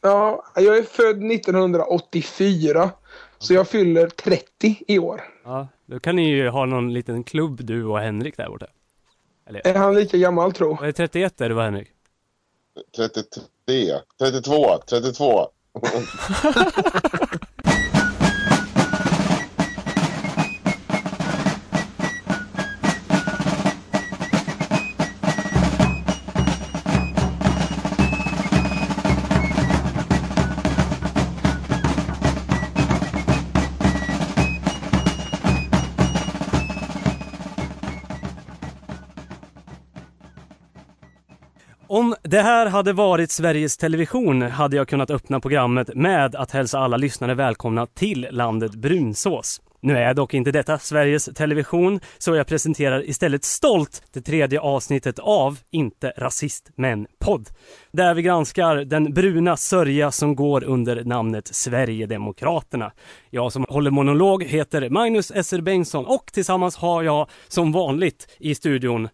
Ja, jag är född 1984. Så jag fyller 30 i år. Ja, då kan ni ju ha någon liten klubb du och Henrik där borta. Är han lika gammal tro? Är 31 är det va Henrik? 33, 32, 32. Det här hade varit Sveriges Television hade jag kunnat öppna programmet med att hälsa alla lyssnare välkomna till landet Brunsås. Nu är dock inte detta Sveriges Television, så jag presenterar istället stolt det tredje avsnittet av Inte rasist men podd. Där vi granskar den bruna sörja som går under namnet Sverigedemokraterna. Jag som håller monolog heter Magnus Esser Bengtsson och tillsammans har jag som vanligt i studion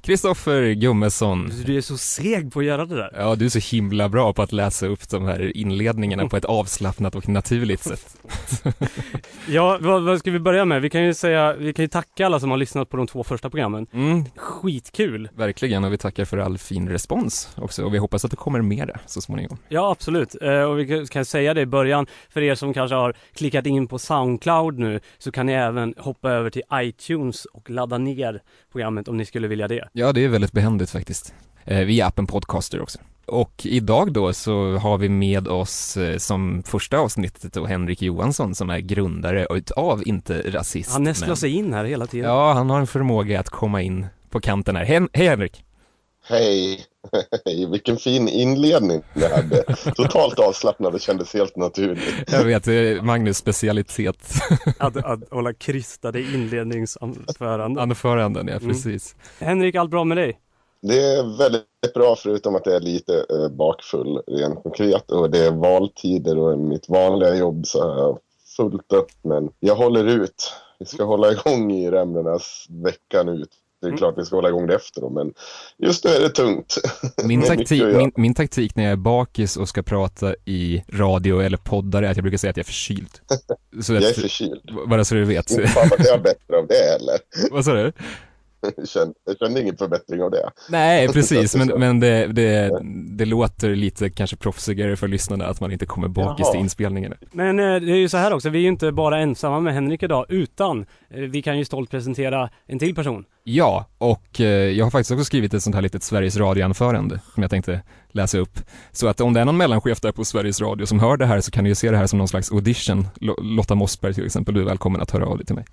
Kristoffer Gummesson. Du är så seg på att göra det där. Ja, du är så himla bra på att läsa upp de här inledningarna på ett avslappnat och naturligt sätt. ja, vad, vad, ska vi börja med? Vi kan ju säga, vi kan ju tacka alla som har lyssnat på de två första programmen. Mm. Skitkul! Verkligen, och vi tackar för all fin respons också och vi hoppas att det kommer mer så småningom. Ja, absolut. Eh, och vi kan säga det i början, för er som kanske har klickat in på Soundcloud nu, så kan ni även hoppa över till iTunes och ladda ner programmet om ni skulle vilja det. Ja, det är väldigt behändigt faktiskt. Eh, via appen Podcaster också. Och idag då så har vi med oss eh, som första avsnittet då Henrik Johansson som är grundare utav Inte Rasist. Han nästlar sig in här hela tiden. Ja, han har en förmåga att komma in på kanten här. Hej, hej Henrik! Hej! Vilken fin inledning det hade. Totalt avslappnad och kändes helt naturligt. Jag vet, det är Magnus specialitet. att, att hålla krystade inledningsanföranden. Anföranden, ja precis. Mm. Henrik, allt bra med dig? Det är väldigt bra förutom att jag är lite eh, bakfull rent konkret och det är valtider och mitt vanliga jobb så har jag fullt upp men jag håller ut. Vi ska hålla igång i Rämnernas veckan ut. Det är Mm. klart vi ska hålla igång det efter då, men just nu är det tungt. Min taktik, min, min taktik när jag är bakis och ska prata i radio eller poddar är att jag brukar säga att jag är förkyld. Så Jag är förkyld. bara så du vet. Inte fan vad jag är bättre av det heller. Vad sa du? Jag kände, jag kände ingen förbättring av det. Nej, precis, men, men det, det, det låter lite kanske proffsigare för lyssnarna att man inte kommer bakis till inspelningarna. Men eh, det är ju så här också, vi är ju inte bara ensamma med Henrik idag, utan eh, vi kan ju stolt presentera en till person. Ja, och eh, jag har faktiskt också skrivit ett sånt här litet Sveriges Radio-anförande som jag tänkte läsa upp. Så att om det är någon mellanchef där på Sveriges Radio som hör det här så kan du ju se det här som någon slags audition. Lo- Lotta Mossberg till exempel, du är välkommen att höra av dig till mig.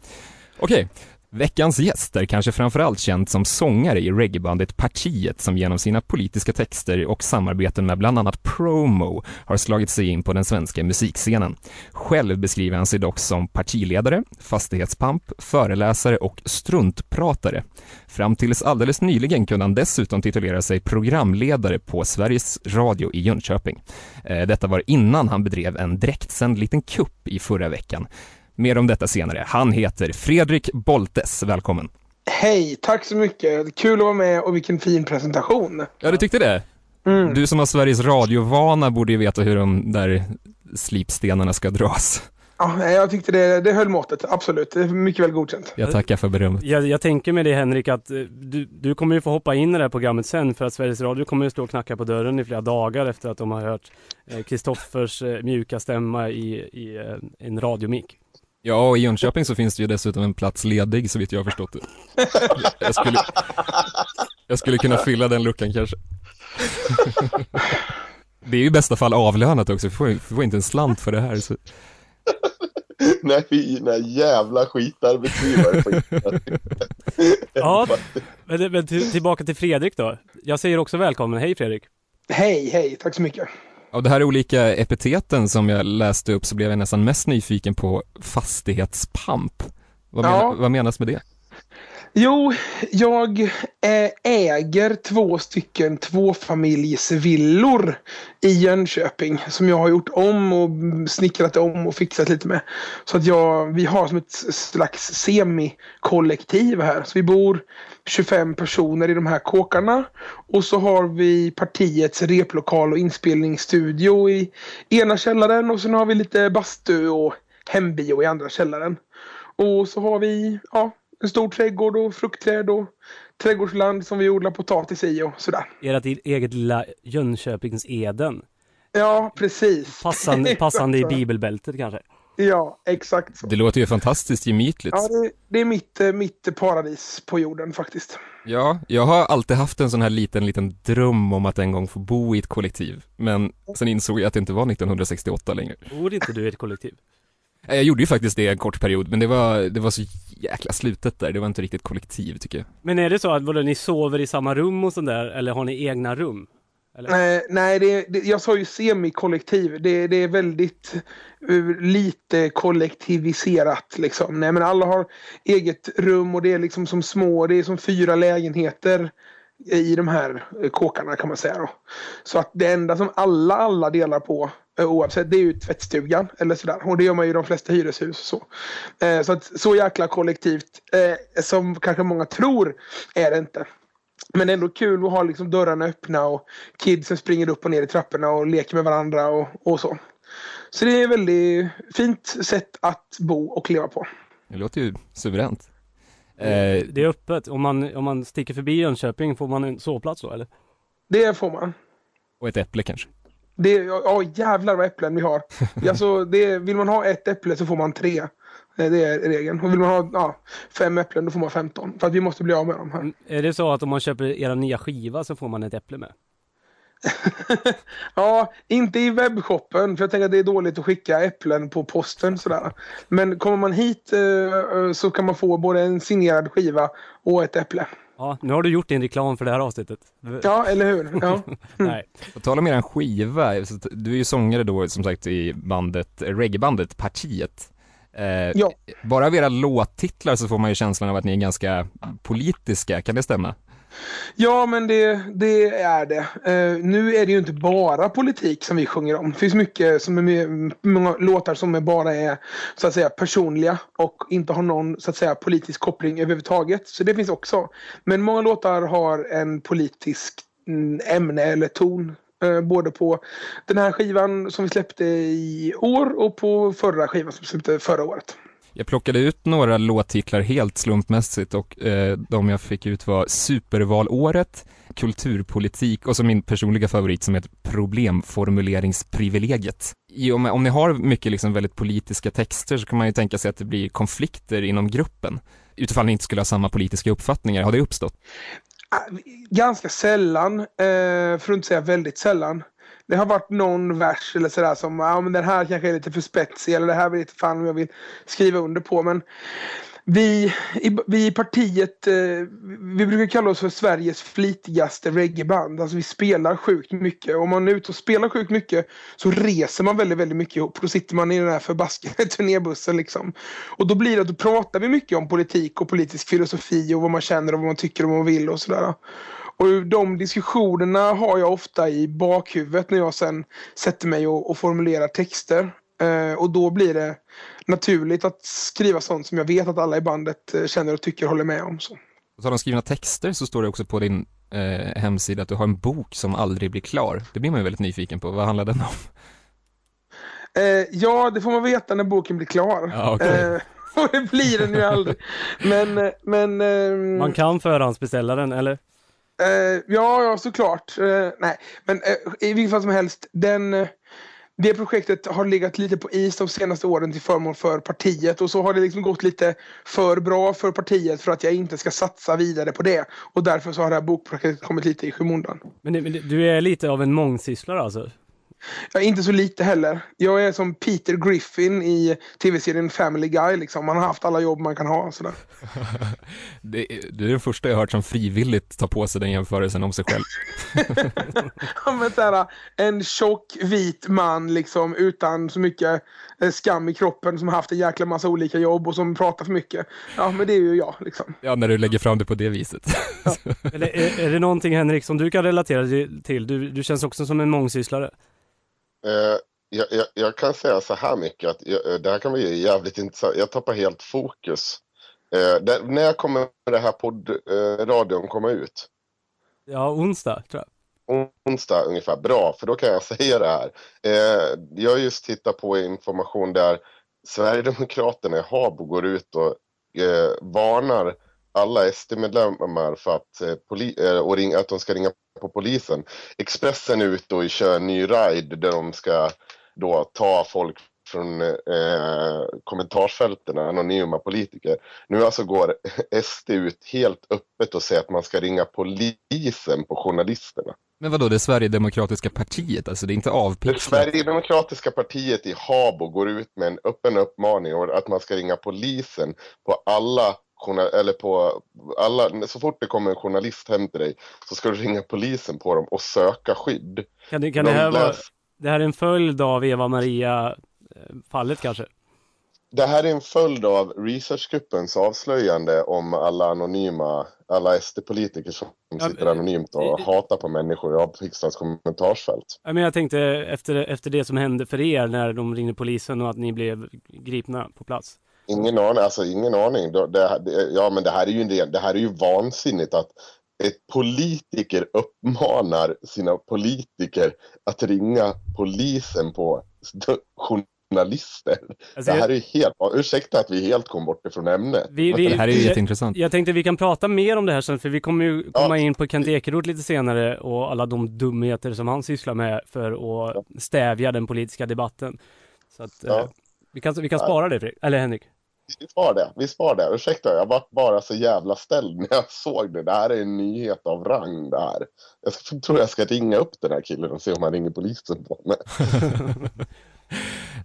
Okej, veckans gäst är kanske framförallt känd som sångare i reggaebandet Partiet som genom sina politiska texter och samarbeten med bland annat Promo har slagit sig in på den svenska musikscenen. Själv beskriver han sig dock som partiledare, fastighetspamp, föreläsare och struntpratare. Fram tills alldeles nyligen kunde han dessutom titulera sig programledare på Sveriges Radio i Jönköping. Eh, detta var innan han bedrev en direktsänd liten kupp i förra veckan. Mer om detta senare. Han heter Fredrik Boltes. Välkommen. Hej, tack så mycket. Kul att vara med och vilken fin presentation. Ja, du tyckte det? Mm. Du som har Sveriges radiovana borde ju veta hur de där slipstenarna ska dras. Ja, jag tyckte det, det höll måttet, absolut. Det är mycket väl godkänt. Jag tackar för berömmet. Jag, jag tänker med det Henrik att eh, du, du kommer ju få hoppa in i det här programmet sen för att Sveriges Radio kommer ju stå och knacka på dörren i flera dagar efter att de har hört eh, Kristoffers eh, mjuka stämma i, i eh, en radiomik. Ja, och i Jönköping så finns det ju dessutom en plats ledig så vitt jag har förstått det. Jag skulle, jag skulle kunna fylla den luckan kanske. Det är ju i bästa fall avlönat också, vi får, vi får inte en slant för det här. Så. Nej, fina jävla internet. Ja, men, men till, tillbaka till Fredrik då. Jag säger också välkommen. Hej Fredrik! Hej, hej, tack så mycket. Av de här olika epiteten som jag läste upp så blev jag nästan mest nyfiken på fastighetspamp. Vad, Ja. menar, vad menas med det? Jo, jag eh, äger två stycken tvåfamiljsvillor i Jönköping som jag har gjort om och snickrat om och fixat lite med. Så att jag, vi har som ett slags semikollektiv här. Så vi bor 25 personer i de här kåkarna. Och så har vi partiets replokal och inspelningsstudio i ena källaren och sen har vi lite bastu och hembio i andra källaren. Och så har vi ja, en stor trädgård och fruktträd och trädgårdsland som vi odlar potatis i och sådär. Ert eget lilla Jönköpings Eden. Ja, precis. Passande, passande i bibelbältet kanske. Ja, exakt så. Det låter ju fantastiskt gemytligt. Ja, det, det är mitt, eh, mitt paradis på jorden faktiskt. Ja, jag har alltid haft en sån här liten, liten dröm om att en gång få bo i ett kollektiv. Men sen insåg jag att det inte var 1968 längre. Bor inte du i ett kollektiv? Eh, Jag gjorde ju faktiskt det en kort period, men det var, det var så jäkla slutet där. Det var inte riktigt kollektiv tycker jag. Men är det så att vadå, ni sover i samma rum och sådär, eller har ni egna rum? Eller? Nej, nej det, det, jag sa ju semikollektiv. Det, det är väldigt uh, lite kollektiviserat. Liksom. Nej, men alla har eget rum och det är liksom som små, det är som fyra lägenheter i de här eh, kåkarna kan man säga. Då. Så att det enda som alla, alla delar på eh, oavsett det är ju tvättstugan eller sådär. Och det gör man ju i de flesta hyreshus. Så, eh, så, att, så jäkla kollektivt eh, som kanske många tror är det inte. Men det är ändå kul att ha liksom dörrarna öppna och kidsen springer upp och ner i trapporna och leker med varandra och, och så. Så det är ett väldigt fint sätt att bo och leva på. Det låter ju suveränt. Eh, Det är öppet. Om man, om man sticker förbi Jönköping, får man en sovplats då eller? Det får man. och ett äpple kanske. Det, ja jävlar vad äpplen vi har. Alltså, det, vill man ha ett äpple så får man tre. Eh, Det är regeln. Och vill man ha ja, fem äpplen då får man 15. För att vi måste bli av med dem här. Mm, Är det så att om man köper era nya skiva så får man ett äpple med? ja, inte i webbshoppen för jag tänker att det är dåligt att skicka äpplen på posten sådär. Men kommer man hit eh, så kan man få både en signerad skiva och ett äpple. Ja, nu har du gjort din reklam för det här avsnittet. Ja, eller hur? Ja. Nej. På tal om eran skiva, du är ju sångare då som sagt i bandet, reggaebandet Partiet. Eh, Ja. Bara av era låttitlar så får man ju känslan av att ni är ganska politiska, kan det stämma? Ja, men det, det är det. Eh, nu är det ju inte bara politik som vi sjunger om. Det finns mycket som är många låtar som är bara är så att säga personliga och inte har någon så att säga politisk koppling överhuvudtaget. Så det finns också. Men många låtar har en politisk mm, ämne eller ton. Eh, både på den här skivan som vi släppte i år och på förra skivan som vi släppte förra året. Jag plockade ut några låttitlar helt slumpmässigt och eh, de jag fick ut var Supervalåret, Kulturpolitik och så min personliga favorit som heter Problemformuleringsprivilegiet. I, med, om ni har mycket liksom väldigt politiska texter så kan man ju tänka sig att det blir konflikter inom gruppen utifall ni inte skulle ha samma politiska uppfattningar. Har det uppstått? Äh, ganska sällan, eh, för att inte säga väldigt sällan. Det har varit någon vers eller sådär som, ja men den här kanske är lite för spetsig eller det här vill inte fan om jag vill skriva under på. Men vi i, vi i partiet, eh, vi brukar kalla oss för Sveriges flitigaste reggaeband. Alltså vi spelar sjukt mycket. Om man är ute och spelar sjukt mycket så reser man väldigt, väldigt mycket ihop. Då sitter man i den här förbaskade turnébussen liksom. Och då blir det att då pratar vi mycket om politik och politisk filosofi och vad man känner och vad man tycker och vad man vill och sådär. Och de diskussionerna har jag ofta i bakhuvudet när jag sen sätter mig och, och formulerar texter. Eh, och då blir det naturligt att skriva sånt som jag vet att alla i bandet eh, känner och tycker och håller med om. Så. På tal om skrivna texter så står det också på din eh, hemsida att du har en bok som aldrig blir klar. Det blir man ju väldigt nyfiken på. Vad handlar den om? Eh, ja, det får man veta när boken blir klar. Ja, okej. Eh, och det blir den ju aldrig. Men, eh, men... ehm, Man kan förhandsbeställa den, eller? Eh, ja, ja, såklart. Eh, nej, men eh, i vilket fall som helst. Den, eh, det projektet har legat lite på is de senaste åren till förmån för partiet. Och så har det liksom gått lite för bra för partiet för att jag inte ska satsa vidare på det. Och därför så har det här bokprojektet kommit lite i skymundan. Men, men du är lite av en mångsysslare alltså? Ja, inte så lite heller. Jag är som Peter Griffin i tv-serien Family Guy. Liksom. Man har haft alla jobb man kan ha. Sådär. Det, du är den första jag har hört som frivilligt tar på sig den jämförelsen om sig själv. ja, men såhär, en tjock vit man liksom, utan så mycket eh, skam i kroppen som har haft en jäkla massa olika jobb och som pratar för mycket. Ja, men det är ju jag. Liksom. Ja, när du lägger fram det på det viset. Ja. Eller är, är, det någonting Henrik som du kan relatera till? Du, du känns också som en mångsysslare. Uh, jag, jag, jag, kan säga så här mycket att jag, eh, det här kan bli jävligt intressant. Jag tappar helt fokus. Uh, där, när kommer det här poddradion uh, komma ut? Ja, onsdag tror jag. Onsdag ungefär. Bra, för då kan jag säga det här. jag har just tittat på information där Sverigedemokraterna i Habo går ut och varnar alla SD-medlemmar för att, eh, poli- eh, och ring, att de ska ringa på polisen. Expressen är ute och kör en ny ride där de ska då ta folk från eh, kommentarsfälten, anonyma politiker. Nu alltså går SD ut helt öppet och säger att man ska ringa polisen på journalisterna. Men vadå, det Sverigedemokratiska partiet, alltså det är inte avpixlat? Det Sverigedemokratiska partiet i Habo går ut med en öppen uppmaning att man ska ringa polisen på alla eller på alla, så fort det kommer en journalist hem till dig så ska du ringa polisen på dem och söka skydd. Kan kan det här vara, det här är en följd av Eva-Maria eh, kanske? Det här är en följd av researchgruppens avslöjande om alla anonyma, alla SD-politiker som ja, sitter anonymt och hatar på människor i avpixlans kommentarsfält. Ja, men jag tänkte efter, efter det som hände för er när de ringde polisen och att ni blev gripna på plats. Ingen aning, alltså ingen aning. Det, det, ja men det här är ju en del, det här är ju vansinnigt att ett politiker uppmanar sina politiker att ringa polisen på journalister. Alltså, det här är ju helt, ursäkta att vi helt kom bort ifrån ämnet. Vi, vi, det här är ju jätteintressant. Jag tänkte vi kan prata mer om det här sen, för vi kommer ju komma ja. in på Kent Ekeroth lite senare och alla de dumheter som han sysslar med för att stävja den politiska debatten. Så att, ja. eh, vi kan, vi kan spara det, Fredrik. Eller Henrik vi spar det. Vi spar det. Ursäkta, jag var bara så jävla ställd när jag såg det. Det här är en nyhet av rang det här. Jag ska, tror jag ska ringa upp den här killen och se om han ringer polisen på mig.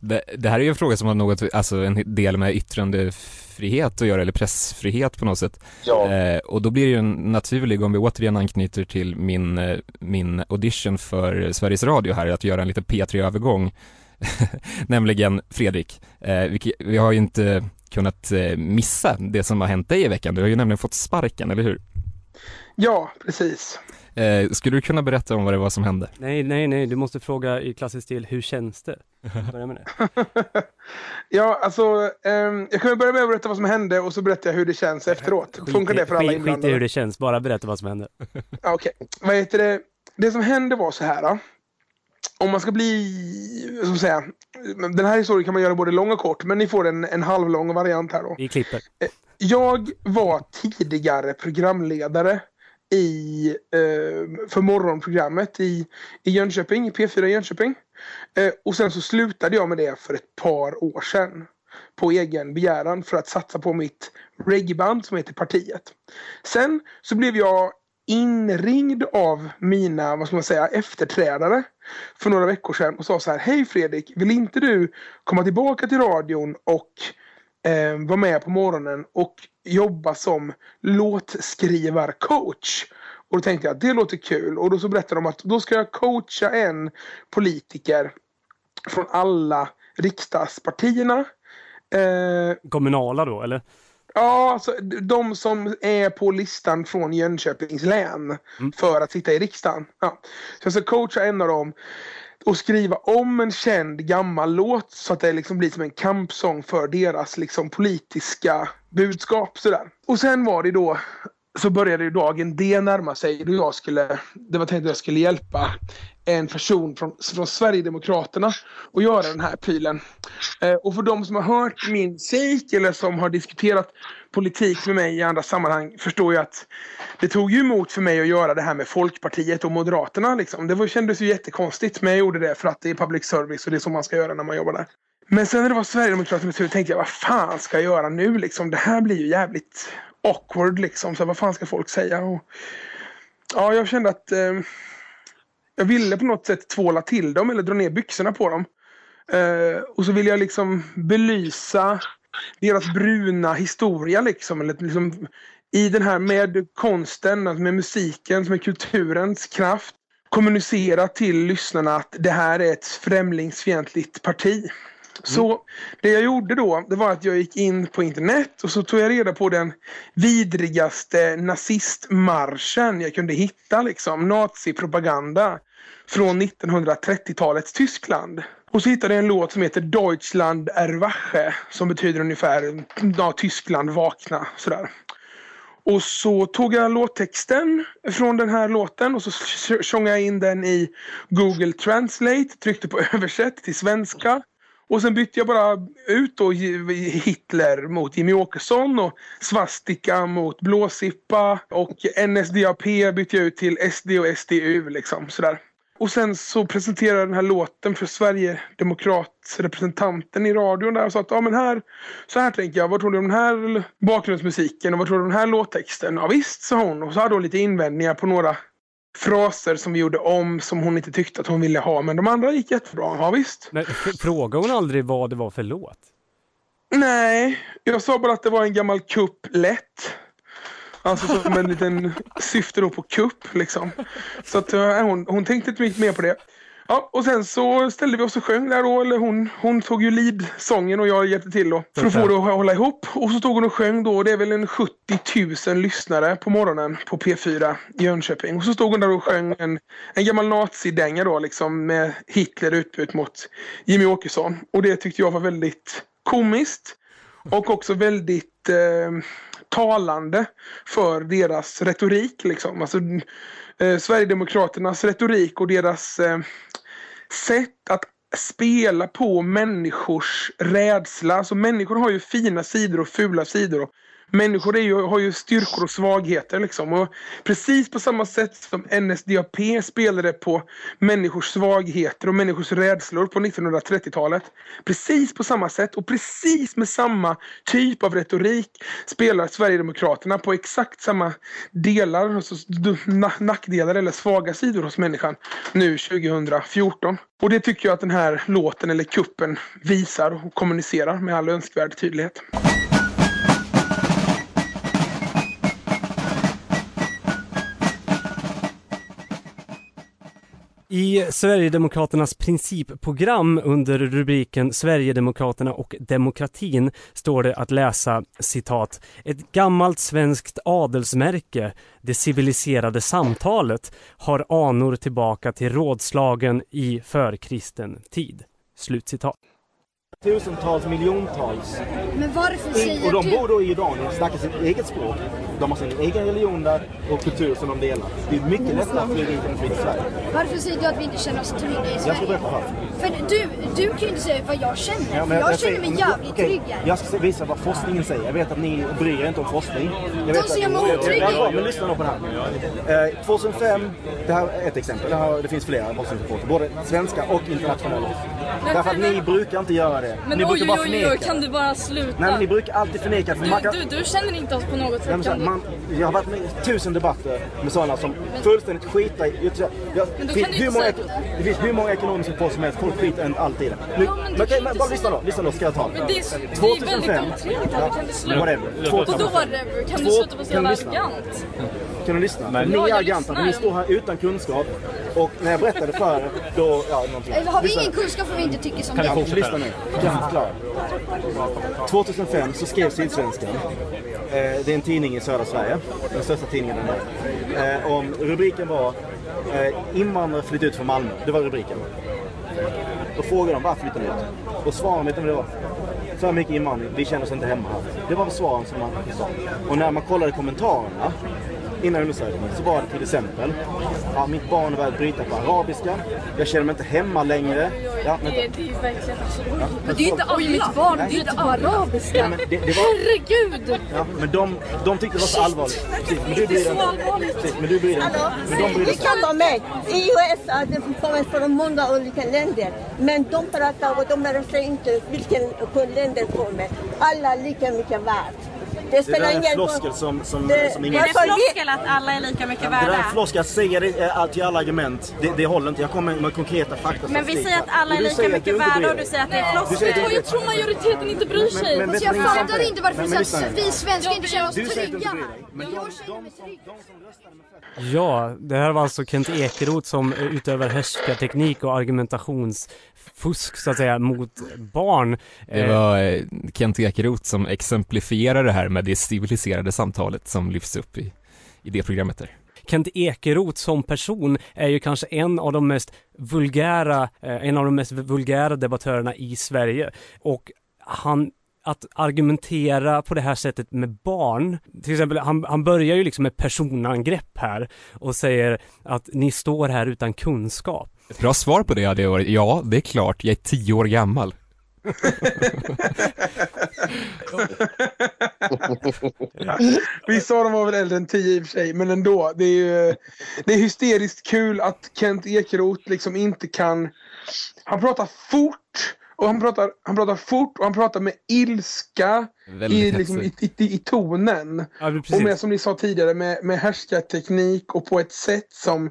det, det, här är ju en fråga som har något, alltså en del med yttrandefrihet att göra, eller pressfrihet på något sätt. Ja. Eh, och då blir det ju en naturlig, om vi återigen anknyter till min, eh, min audition för Sveriges Radio här, att göra en liten P3-övergång. Nämligen Fredrik, eh, vi, vi har ju inte kunnat eh, missa det som har hänt dig i veckan. Du har ju nämligen fått sparken, eller hur? Ja, precis. Eh, skulle du kunna berätta om vad det var som hände? Nej, nej, nej, du måste fråga i klassisk stil, hur känns det? Börja med det. ja, alltså, eh, jag kan börja med att berätta vad som hände och så berättar jag hur det känns efteråt. Skit, Funkar det för alla inblandade? Skit i hur det känns, bara berätta vad som hände. Okej, okay. vad heter det? Det som hände var så här. Då om man ska bli, så att säga, den här historien kan man göra både lång och kort, men ni får en, en halvlång variant här då. Vi klipper. Eh, jag var tidigare programledare i, eh, för morgonprogrammet i, i Jönköping, P4 Jönköping. Eh, och sen så slutade jag med det för ett par år sedan. På egen begäran för att satsa på mitt reggaeband som heter Partiet. Sen så blev jag inringd av mina, vad ska man säga, efterträdare för några veckor sedan och sa så här Hej Fredrik, vill inte du komma tillbaka till radion och eh, vara med på morgonen och jobba som låtskrivarcoach? Och då tänkte jag att det låter kul och då så berättade de att då ska jag coacha en politiker från alla riksdagspartierna. Eh, Kommunala då eller? Ja, alltså, de som är på listan från Jönköpings län mm. för att sitta i riksdagen. Ja. Så jag ska coacha en av dem och skriva om en känd gammal låt så att det liksom blir som en kampsång för deras liksom, politiska budskap. Sådär. Och sen var det då så började ju dagen D närma sig då jag skulle, det var tänkt att jag skulle hjälpa en person från, från Sverigedemokraterna att göra den här pilen. Eh, och för de som har hört min musik eller som har diskuterat politik med mig i andra sammanhang förstår ju att det tog ju emot för mig att göra det här med Folkpartiet och Moderaterna. Liksom. Det var, kändes ju jättekonstigt men jag gjorde det för att det är public service och det är så man ska göra när man jobbar där. Men sen när det var Sverigedemokraterna så tänkte jag vad fan ska jag göra nu liksom? Det här blir ju jävligt awkward liksom. Så vad fan ska folk säga? Och, ja, jag kände att eh, Jag ville på något sätt tvåla till dem eller dra ner byxorna på dem. Eh, och så ville jag liksom belysa deras bruna historia liksom. Eller liksom I den här med konsten, alltså med musiken, med kulturens kraft. Kommunicera till lyssnarna att det här är ett främlingsfientligt parti. Så det jag gjorde då, det var att jag gick in på internet och så tog jag reda på den vidrigaste nazistmarschen jag kunde hitta liksom. Nazipropaganda från 1930-talets Tyskland. Och så hittade jag en låt som heter Deutschland erwache som betyder ungefär ja, Tyskland vakna sådär. Och så tog jag låttexten från den här låten och så sjöng jag in den i Google Translate, tryckte på översätt till svenska. Och sen bytte jag bara ut då Hitler mot Jimmy Åkesson och Svastika mot Blåsippa och NSDAP bytte jag ut till SD och SDU liksom sådär. Och sen så presenterade jag den här låten för Sverigedemokratsrepresentanten i radion där och sa att ja men här, så här tänker jag, vad tror du om den här bakgrundsmusiken och vad tror du om den här låttexten? Ja visst, sa hon och så hade hon lite invändningar på några fraser som vi gjorde om som hon inte tyckte att hon ville ha men de andra gick jättebra, ja visst. Men frågade hon aldrig vad det var för låt? Nej, jag sa bara att det var en gammal kupp lätt. Alltså som en liten syfte då på kupp liksom. Så att äh, hon, hon tänkte inte mycket mer på det. Ja, och sen så ställde vi oss och sjöng där då, eller hon, hon tog ju lead-sången och jag hjälpte till då. För att få det att hålla ihop. Och så stod hon och sjöng då, det är väl en 70 000 lyssnare på morgonen på P4 i Jönköping. Och så stod hon där och sjöng en, en gammal nazidänga då liksom med Hitler utbytt mot Jimmy Åkesson. Och det tyckte jag var väldigt komiskt. Och också väldigt eh, talande för deras retorik. Liksom. Alltså, eh, Sverigedemokraternas retorik och deras eh, sätt att spela på människors rädsla. Alltså människor har ju fina sidor och fula sidor. Människor är ju, har ju styrkor och svagheter liksom. Och precis på samma sätt som NSDAP spelade på människors svagheter och människors rädslor på 1930-talet. Precis på samma sätt och precis med samma typ av retorik spelar Sverigedemokraterna på exakt samma delar, alltså nackdelar eller svaga sidor hos människan nu 2014. Och det tycker jag att den här låten eller kuppen visar och kommunicerar med all önskvärd tydlighet. I Sverigedemokraternas principprogram under rubriken Sverigedemokraterna och demokratin står det att läsa citat Ett gammalt svenskt adelsmärke, det civiliserade samtalet, har anor tillbaka till rådslagen i förkristen tid. Slutcitat. Tusentals, miljontals. Men varför säger Och de du... bor då i Jordanien, snackar sitt eget språk. De har sin egen religion där och kultur som de delar. Det är mycket lättare att flyga hit än att flyga till Sverige. Varför säger du att vi inte känner oss trygga i Jag ska Sverige? berätta varför. För du, du kan ju inte säga vad jag känner. Ja, jag, säger- känner mig jävligt okej, trygg här. Jag ska visa vad forskningen säger. Jag vet att ni bryr er inte om forskning. Jag vet ser att mig. Ja, bra, men lyssna då på det här. Eh, 2005, det här är ett exempel. Det, här, det finns flera forskningsrapporter, både svenska och internationella. Därför att ni brukar inte göra det. Men ni oj, brukar oj, bara oj, förneka. oj, kan du bara sluta? Nej, men ni brukar alltid förneka. För man kan... du, du, du känner inte oss på något sätt. Men Kan du... man, jag har varit med i tusen debatter med sådana som fullständigt skiter i... Jag, jag, Men då det, kan du hur många, det finns hur många ekonomiska poster som helst. Folk skiter inte alltid i det. Ja, men du men, okej, kan men bara lyssna då. Lyssna då, ska jag ta. Men det är, så- det är väldigt otrevligt. här. Kan du sluta? Whatever. Vadå 2005. whatever? Kan du sluta vara så kan du jävla lyssna? arrogant? Kan du lyssna? Men- ni är jag arroganta, ni står här utan kunskap. Och när jag berättade för er, då... Ja, någonting. Eller har vi ingen kunskap för vi inte tycker som Kan jag dig? fortsätta? Lyssna nu, jag kan förklara. 2005 så skrev Sydsvenskan, Eh, det är en tidning i södra Sverige, den största tidningen där nere. Eh, om, rubriken var eh, Invandrare flytt ut från Malmö, det var rubriken. Då frågade de varför flyttar ni ut? Och svaren vet ni vad det var? För mycket invandring, vi känner oss inte hemma här. Det var svaren som man sa. Och när man kollade kommentarerna innan undersökningen så var det till exempel ja, mitt barn är börjat bryta på arabiska, jag känner mig inte hemma längre. Ja, Det, är- det är ju verkligen alltså, oj. Men det är ju inte alla. Oj, mitt barn Nej. bryter på arabiska. Ja, men det, det var, Herregud! ja, men de, de tyckte det var så allvarligt. Precis, men du bryr dig inte. Men du bryr dig inte. Men de bryr Vi sig. kan vara med. I USA det kommer från många olika länder. Men de pratar och de lär sig inte vilken länder kommer. Alla är lika mycket värd. Det Det spelar där är en ingen floskel roll. som, som, Det- som det ingen... Är det floskel att alla är lika mycket Det där är värda? en floskel, att säga det eh, till alla argument, det, det håller inte. Jag kommer med konkreta fakta. Men vi säger att alla är lika mycket värda och du säger att det är Du säger att floskel. du Jag tror majoriteten inte bryr sig. Men- men- Så jag fattar inte varför men- men vi svenskar inte känner oss trygga här. Ja, det här var alltså Kent Ekeroth som utövar härskarteknik och argumentationsfusk så att säga mot barn. Det Eh, var eh, Kent Ekeroth som exemplifierar det här med det civiliserade samtalet som lyfts upp i, i det programmet där. Kent Ekeroth som person är ju kanske en av de mest vulgära, eh, en av de mest vulgära debattörerna i Sverige. Och han att argumentera på det här sättet med barn, till exempel han, han börjar ju liksom med personangrepp här och säger att ni står här utan kunskap. Ett bra svar på det hade varit, ja, det är klart, jag är tio år gammal. Vissa av dem var väl äldre än 10 i och för sig, men ändå. Det är ju det är hysteriskt kul att Kent Ekeroth liksom inte kan... Han pratar fort. Och han pratar, han pratar fort och han pratar med ilska i, liksom, i, i, i tonen. Ja, Och med, som ni sa tidigare, med, med härskarteknik och på ett sätt som,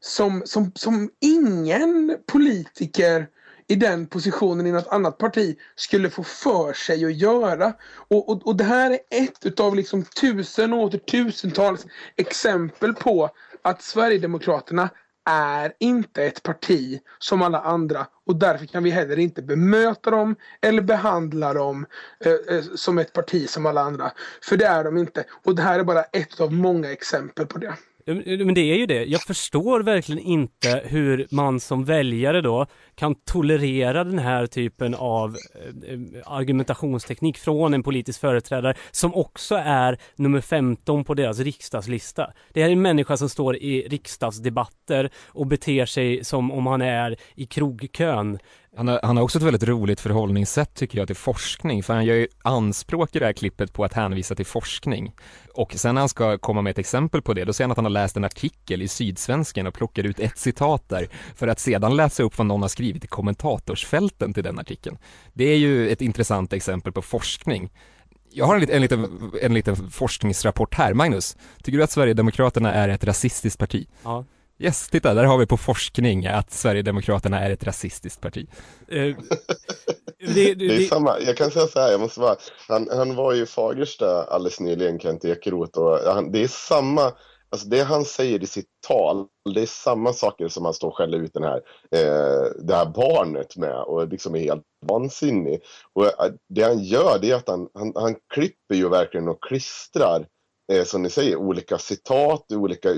som, som, som ingen politiker i den positionen i något annat parti skulle få för sig att göra. Och, och, och det här är ett utav liksom tusen och åter tusentals exempel på att Sverigedemokraterna är inte ett parti som alla andra och därför kan vi heller inte bemöta dem eller behandla dem eh, eh som ett parti som alla andra. För det är de inte. Och det här är bara ett av många exempel på det. Men det är ju det. Jag förstår verkligen inte hur man som väljare då kan tolerera den här typen av eh, eh, argumentationsteknik från en politisk företrädare som också är nummer 15 på deras riksdagslista. Det här är en människa som står i riksdagsdebatter och beter sig som om han är i krogkön. Han har, han har också ett väldigt roligt förhållningssätt tycker jag till forskning, för han gör ju anspråk i det här klippet på att hänvisa till forskning. Och sen när han ska komma med ett exempel på det, då säger han att han har läst en artikel i Sydsvenskan och plockar ut ett citat där, för att sedan läsa upp vad någon har skrivit i kommentatorsfälten till den artikeln. Det är ju ett intressant exempel på forskning. Jag har en, en, liten, en liten forskningsrapport här. Magnus, tycker du att Sverigedemokraterna är ett rasistiskt parti? Ja. Yes, titta, där har vi på forskning att Sverigedemokraterna är ett rasistiskt parti. Eh, det, det, Det är samma, jag kan säga så här, jag måste bara, han, han var ju i Fagersta alldeles nyligen, Kent Ekeroth, och han, det är samma, alltså det han säger i sitt tal, det är samma saker som han står och skäller ut den här, eh, det här barnet med och liksom är helt vansinnig. Och eh, det han gör det är att han, han, han klipper ju verkligen och klistrar, eh, som ni säger, olika citat, olika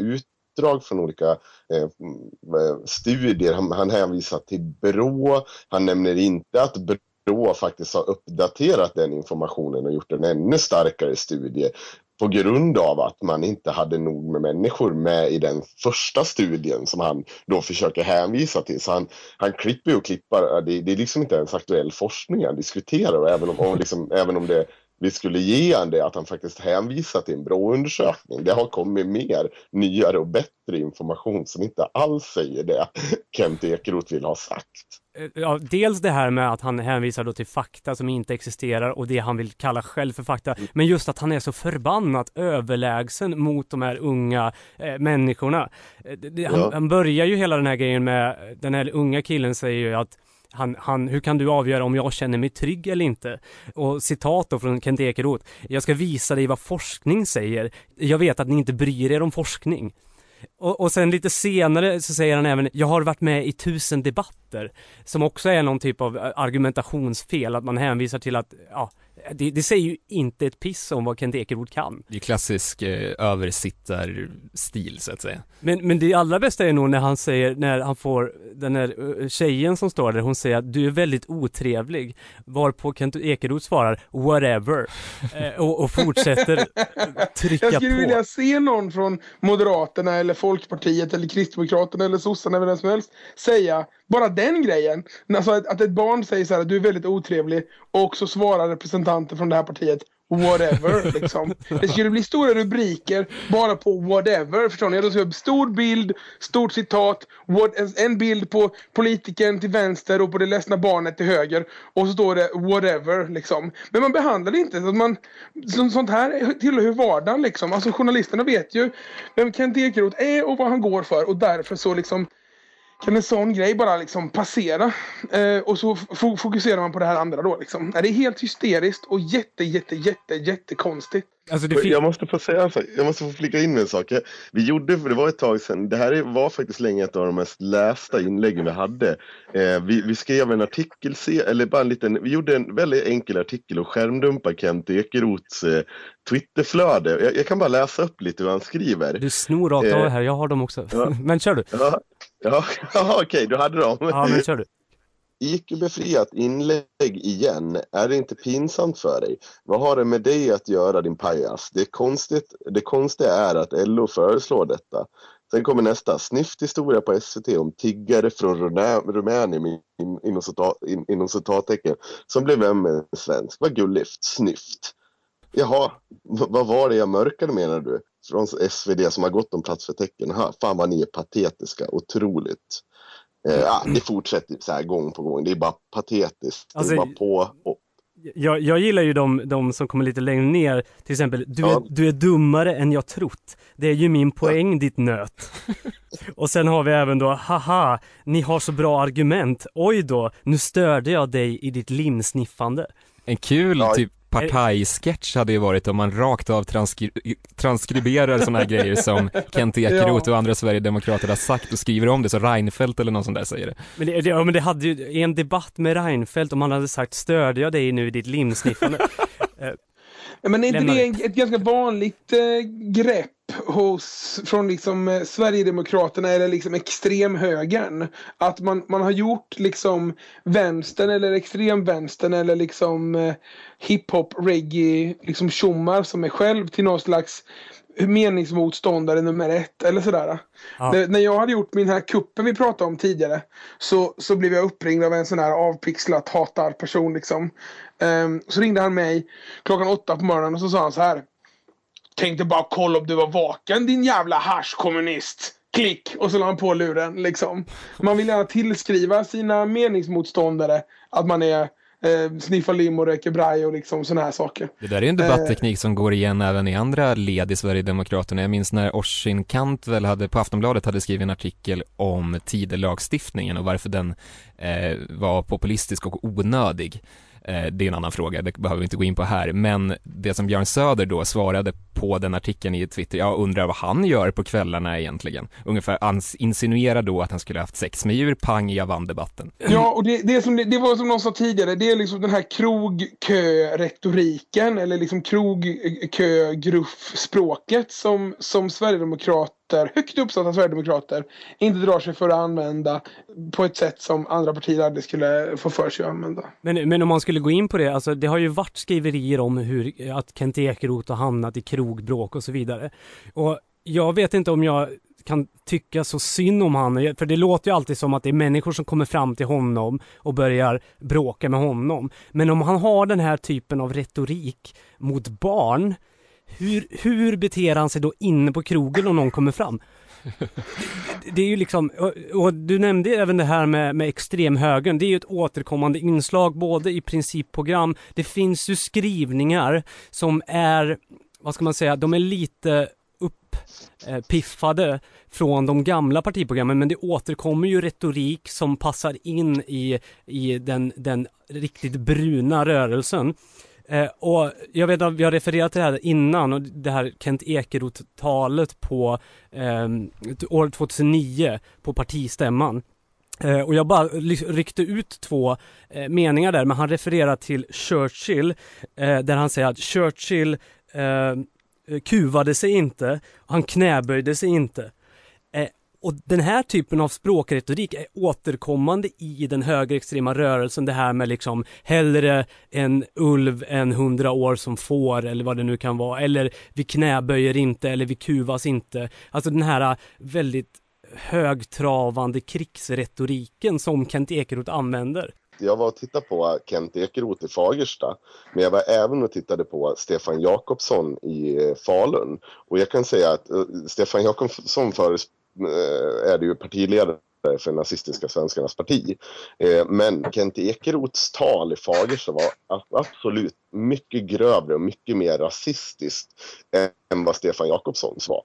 utdrag från olika eh, eh, studier. Han, han hänvisar till Brå, han nämner inte att Brå faktiskt har uppdaterat den informationen och gjort en ännu starkare studie på grund av att man inte hade nog med människor med i den första studien som han då försöker hänvisa till. Så han, han klipper och klippar, det, det är liksom inte ens aktuell forskning han diskuterar och även om, och liksom, även om det vi skulle ge han det att han faktiskt hänvisar till en Brå-undersökning. Det har kommit mer, nyare och bättre information som inte alls säger det Kent Ekeroth vill ha sagt. Eh, Ja, dels det här med att han hänvisar då till fakta som inte existerar och det han vill kalla själv för fakta. Men just att han är så förbannat överlägsen mot de här unga eh, människorna. Eh, det, det, han, Ja. han börjar ju hela den här grejen med, den här unga killen säger ju att han, han, hur kan du avgöra om jag känner mig trygg eller inte? Och citat då från Kent Ekeroth. Jag ska visa dig vad forskning säger. Jag vet att ni inte bryr er om forskning. Och, och sen lite senare så säger han även, jag har varit med i tusen debatter. Som också är någon typ av argumentationsfel, att man hänvisar till att, ja, det, det säger ju inte ett piss om vad Kent Ekeroth kan. Det är klassisk eh, översittarstil så att säga. Men, men det allra bästa är nog när han säger, när han får den här eh, tjejen som står där, hon säger att du är väldigt otrevlig. Varpå Kent Ekeroth svarar, whatever. Eh, och, och fortsätter trycka Jag skulle på. vilja se någon från Moderaterna eller Folkpartiet eller Kristdemokraterna eller sossarna eller vem som helst säga bara den grejen. Alltså att, att ett barn säger så här du är väldigt otrevlig och så svarar representanter från det här partiet whatever. liksom. Det skulle bli stora rubriker bara på whatever. Förstår ni? Då skulle stor bild, stort citat, what, en bild på politikern till vänster och på det ledsna barnet till höger. Och så står det whatever. Liksom. Men man behandlar det inte. Så att man, så, sånt här tillhör vardagen. Liksom. Alltså, journalisterna vet ju vem Kent Ekeroth är och vad han går för. Och därför så liksom kan en sån grej bara liksom passera eh, och så fokuserar man på det här andra då liksom. Det är helt hysteriskt och jätte, jätte, jätte, jättekonstigt. Alltså jag måste få säga en sak. Jag måste få flika in en sak. Vi gjorde, för det var ett tag sedan, det här var faktiskt länge ett av de mest lästa inläggen vi hade. Eh, vi, vi, skrev en artikel, eller bara en liten, vi gjorde en väldigt enkel artikel och skärmdumpade Kent Ekeroths eh, Twitterflöde. Jag, jag, kan bara läsa upp lite vad han skriver. Du snor rakt av här, jag har dem också. Ja. men kör du. Ja, ja, ja okej, okay, du hade dem. Ja, men kör du. IQ-befriat inlägg igen. Är det inte pinsamt för dig? Vad har det med dig att göra din pajas? Det, är konstigt, det konstiga är att LO föreslår detta. Sen kommer nästa. Snyfthistoria på SVT om tiggare från Rumänien inom, inom citattecken som blev vän svensk. Vad gulligt. Snyft. Jaha, vad var det jag mörkade menar du? Från SvD som har gått om plats för tecken. Fan vad ni är patetiska. Otroligt. Eh, ja, det fortsätter så här gång på gång. Det är bara patetiskt. Alltså, det är bara på. Och... Jag, jag gillar ju de, de som kommer lite längre ner. Till exempel, du, ja. är, du är dummare än jag trott. Det är ju min poäng, ja. ditt nöt. och sen har vi även då, haha, ni har så bra argument. Oj då, nu störde jag dig i ditt limsniffande. En kul ja. typ partajsketch hade ju varit om man rakt av transkri transkriberar sådana här grejer som Kent Ekeroth ja. och andra Sverigedemokrater har sagt och skriver om det så Reinfeldt eller någon sån där säger det. Men det, ja, men det hade ju, i en debatt med Reinfeldt om han hade sagt stödjer jag dig nu i ditt limsniffande eh, Ja, men är inte det ett ganska vanligt eh, grepp hos, från liksom, eh, Sverigedemokraterna eller liksom extremhögern? Att man, man har gjort liksom vänstern eller extremvänstern eller liksom eh, hiphop, reggae, liksom tjommar som är själv till någon slags meningsmotståndare nummer ett eller sådär. Ja. när jag hade gjort min här kuppen vi pratade om tidigare så, så blev jag uppringd av en sån här avpixlat hatar person liksom. Um, så ringde han mig klockan åtta på morgonen och så sa han så här. Tänkte bara kolla om du var vaken din jävla haschkommunist. Klick! Och så la han på luren liksom. Man vill gärna tillskriva sina meningsmotståndare att man är eh, sniffar lim och röker braj och liksom sådana här saker. Det där är en debattteknik eh. som går igen även i andra led i Sverigedemokraterna. Jag minns när Orsin Kantvel hade, på Aftonbladet hade skrivit en artikel om tidelagstiftningen och varför den eh, var populistisk och onödig. Eh, det är en annan fråga, det behöver vi inte gå in på här, men det som Björn Söder då svarade på den artikeln i Twitter, jag undrar vad han gör på kvällarna egentligen. Ungefär insinuerar då att han skulle haft sex med djur, pang, jag vann debatten. Ja, och det, det, som, det var som någon sa tidigare, det är liksom den här krogkö-retoriken eller liksom krogkö-gruff-språket som, som Sverigedemokrat högt uppsatta sverigedemokrater inte drar sig för att använda på ett sätt som andra partier aldrig skulle få för sig att använda. Men, men om man skulle gå in på det, alltså det har ju varit skriverier om hur att Kent Ekeroth har hamnat i krogbråk och så vidare. Och jag vet inte om jag kan tycka så synd om han, för det låter ju alltid som att det är människor som kommer fram till honom och börjar bråka med honom. Men om han har den här typen av retorik mot barn hur, hur beter han sig då inne på krogen om någon kommer fram? Det, är ju liksom, och, och, du nämnde även det här med, med extremhögern, det är ju ett återkommande inslag både i principprogram, det finns ju skrivningar som är, vad ska man säga, de är lite uppiffade från de gamla partiprogrammen men det återkommer ju retorik som passar in i, i den, den riktigt bruna rörelsen. Eh, och jag vet att vi har refererat till det här innan och det här Kent Ekeroth-talet på eh, år 2009 på partistämman. Eh, och jag bara ryckte ut två eh, meningar där, men han refererar till Churchill eh, där han säger att Churchill eh, eh kuvade sig inte, han knäböjde sig inte. Och den här typen av språkretorik är återkommande i den högerextrema rörelsen. Det här med liksom hellre en ulv än hundra år som får eller vad det nu kan vara. Eller vi knäböjer inte eller vi kuvas inte. Alltså den här väldigt högtravande krigsretoriken som Kent Ekeroth använder. jag var och tittade på Kent Ekeroth i Fagersta. Men jag var även och tittade på Stefan Jakobsson i Falun. Och jag kan säga att eh, Stefan Jakobsson förespråkar Eh, är det ju partiledare för nazistiska svenskarnas parti. Eh, men Kent Ekeroths tal i Fagersta var absolut mycket grövre och mycket mer rasistiskt än vad Stefan Jakobssons var.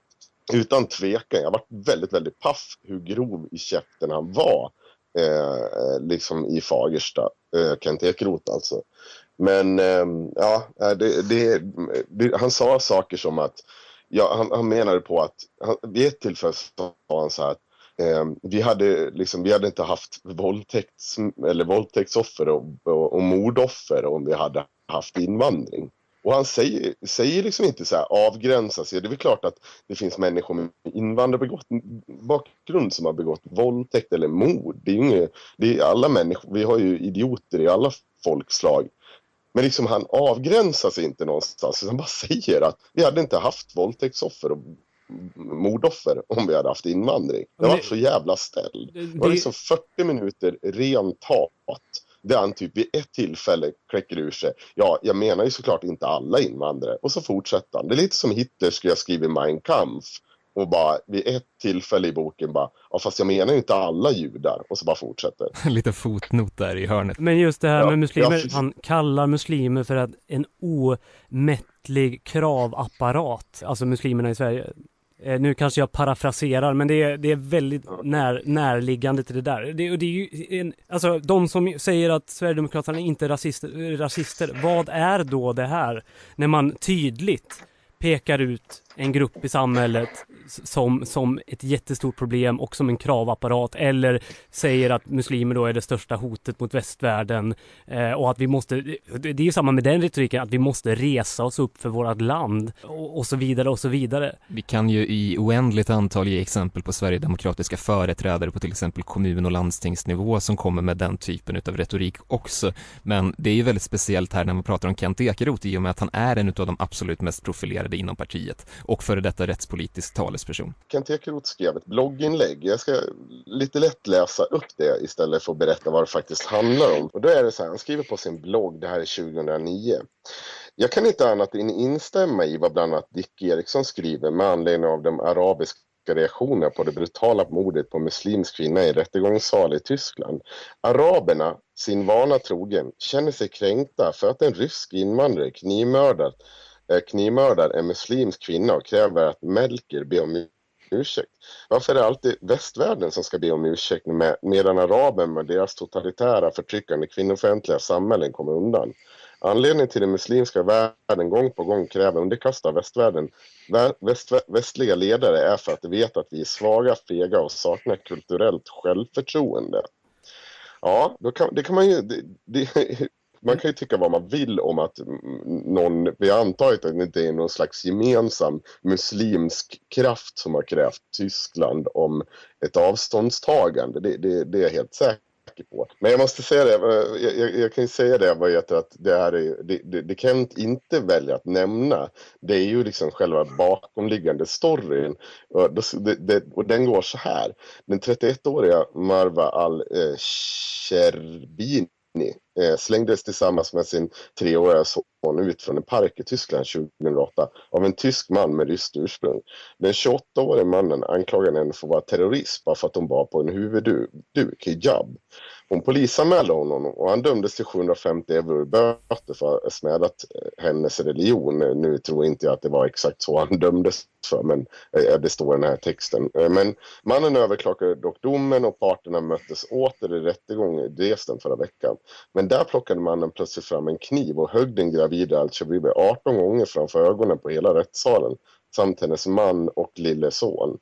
Utan tvekan, jag var väldigt, väldigt paff hur grov i käften han var eh, liksom i Fagersta, eh, Kent Ekeroth alltså. Men eh, ja, det, det, det, han sa saker som att, ja, han, han menade på att, han, vid ett tillfälle sa han så här att eh, vi, hade liksom, vi hade inte haft våldtäkts, eller våldtäktsoffer och, och, och mordoffer om vi hade haft invandring. Och han säger, säger liksom inte så här avgränsa sig. Det är väl klart att det finns människor med invandrarbakgrund som har begått våldtäkt eller mord. Det är ju inget, det är alla människor, vi har ju idioter i alla folkslag. Men liksom han avgränsar sig inte någonstans. Han bara säger att vi hade inte haft våldtäktsoffer och mordoffer om vi hade haft invandring. Det var så jävla ställd. Det var liksom 40 minuter rent hat. Där han typ vid ett tillfälle kläcker ur sig. Ja, jag menar ju såklart inte alla invandrare. Och så fortsätter han. Det är lite som Hitler skulle ha skrivit Mein Kampf. Och bara vid ett tillfälle i boken bara, ja fast jag menar ju inte alla judar. Och så bara fortsätter. En liten fotnot där i hörnet. Men just det här Ja, med muslimer, ja. han kallar muslimer för att en omättlig kravapparat, alltså muslimerna i Sverige. Eh, nu kanske jag parafraserar, men det är, det är väldigt när, närliggande till det där. Det, och det är ju en, alltså de som säger att Sverigedemokraterna inte är rasister, rasister, vad är då det här? När man tydligt pekar ut en grupp i samhället som, som ett jättestort problem och som en kravapparat eller säger att muslimer då är det största hotet mot västvärlden eh, och att vi måste, det det är ju samma med den retoriken, att vi måste resa oss upp för vårt land och, och så vidare och så vidare. Vi kan ju i oändligt antal ge exempel på Sverigedemokratiska företrädare på till exempel kommun och landstingsnivå som kommer med den typen av retorik också. Men det är ju väldigt speciellt här när man pratar om Kent Ekeroth i och med att han är en av de absolut mest profilerade inom partiet och före detta rättspolitisk talesperson. Kent Ekeroth skrev ett blogginlägg. Jag ska lite lätt läsa upp det istället för att berätta vad det faktiskt handlar om. Och då är det så här, han skriver på sin blogg, det här är 2009. Jag kan inte annat än instämma i vad bland annat Dick Eriksson skriver med anledning av de arabiska reaktioner på det brutala mordet på muslimsk kvinna i rättegångssal i Tyskland. Araberna, sin vana trogen, känner sig kränkta för att en rysk invandrare knivmördat Eh, knivmördar en muslimsk kvinna och kräver att Melker ber om ursäkt. Varför är det alltid västvärlden som ska be om ursäkt med, medan araben med deras totalitära förtryckande kvinnofientliga samhällen kommer undan? Anledningen till den muslimska världen gång på gång kräver underkasta västvärlden vä- väst, västliga ledare är för att de vet att vi är svaga, fega och saknar kulturellt självförtroende. Ja, då kan, det kan man ju... Det, det, man kan ju tycka vad man vill om att någon, vi har antagit att det inte är någon slags gemensam muslimsk kraft som har krävt Tyskland om ett avståndstagande. Det, det, det är jag helt säker på. Men jag måste säga det, eh, jag, jag, jag kan ju säga det vad heter att det här är, det, det, det Kent inte väljer att nämna, det är ju liksom själva bakomliggande storyn. Och, det, det, och den går så här. Den 31-åriga Marwa al-Sherbini eh, slängdes tillsammans med sin treåriga son ut från en park i Tyskland 2008 av en tysk man med ryskt ursprung. Den 28-årige mannen anklagade henne för att vara terrorist bara för att hon bar på en huvudduk, hijab. Hon polisanmälde honom och han dömdes till 750 euro i böter för att ha smädat eh, hennes religion. Nu tror inte jag att det var exakt så han dömdes för, men eh, eh, det står i den här texten. Men mannen överklagade dock domen och parterna möttes åter i rättegång i Dresden förra veckan. Men där plockade mannen plötsligt fram en kniv och högg den gravida Al-Shabibi 18 gånger framför ögonen på hela rättssalen samt hennes man och lille son.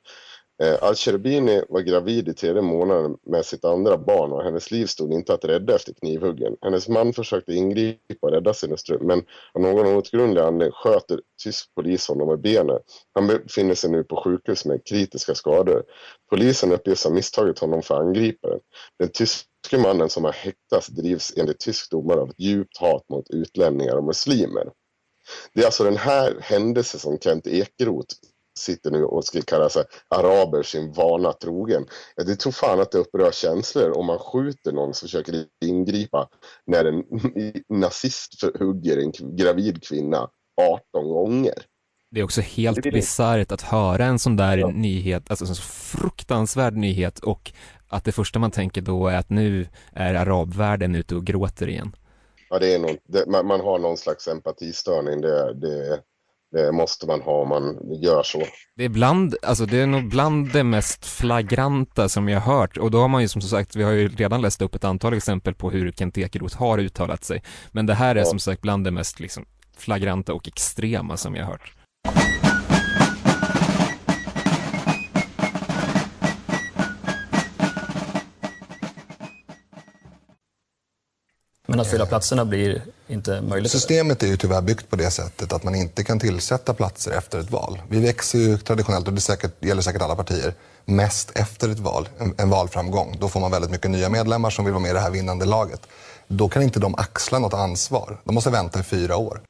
Eh, Al-Sherbini var gravid i tredje månaden med sitt andra barn och hennes liv stod inte att rädda efter knivhuggen. Hennes man försökte ingripa och rädda sin hustru men av någon outgrundlig anledning sköt tysk polis honom i benet. Han befinner sig nu på sjukhus med kritiska skador. Polisen uppges ha misstagit honom för angriparen. Den tyske mannen som har häktats drivs enligt tysk domare av ett djupt hat mot utlänningar och muslimer. Det är alltså den här händelsen som Kent Ekeroth sitter nu och ska kalla sig araber sin vana trogen. Jag tror fan att det upprör känslor om man skjuter någon som försöker ingripa när en nazist hugger en gravid kvinna 18 gånger. Det är också helt Det det. bisarrt att höra en sån där Ja. nyhet, alltså en så fruktansvärd nyhet och att det första man tänker då är att nu är arabvärlden ute och gråter igen. Ja, det är någon, det, man, man har någon slags empatistörning. Det, det, det måste man ha om man gör så. Det är bland, alltså det är nog bland det mest flagranta som jag hört och då har man ju som sagt, vi har ju redan läst upp ett antal exempel på hur Kent Ekeroth har uttalat sig. Men det här är Ja. som sagt bland det mest liksom flagranta och extrema som jag har hört. Men att fylla platserna blir inte möjligt. Systemet är ju tyvärr byggt på det sättet att man inte kan tillsätta platser efter ett val. Vi växer ju traditionellt, och det säkert, gäller säkert alla partier, mest efter ett val, en, en valframgång. Då får man väldigt mycket nya medlemmar som vill vara med i det här vinnande laget. Då kan inte de axla något ansvar. De måste vänta i fyra år.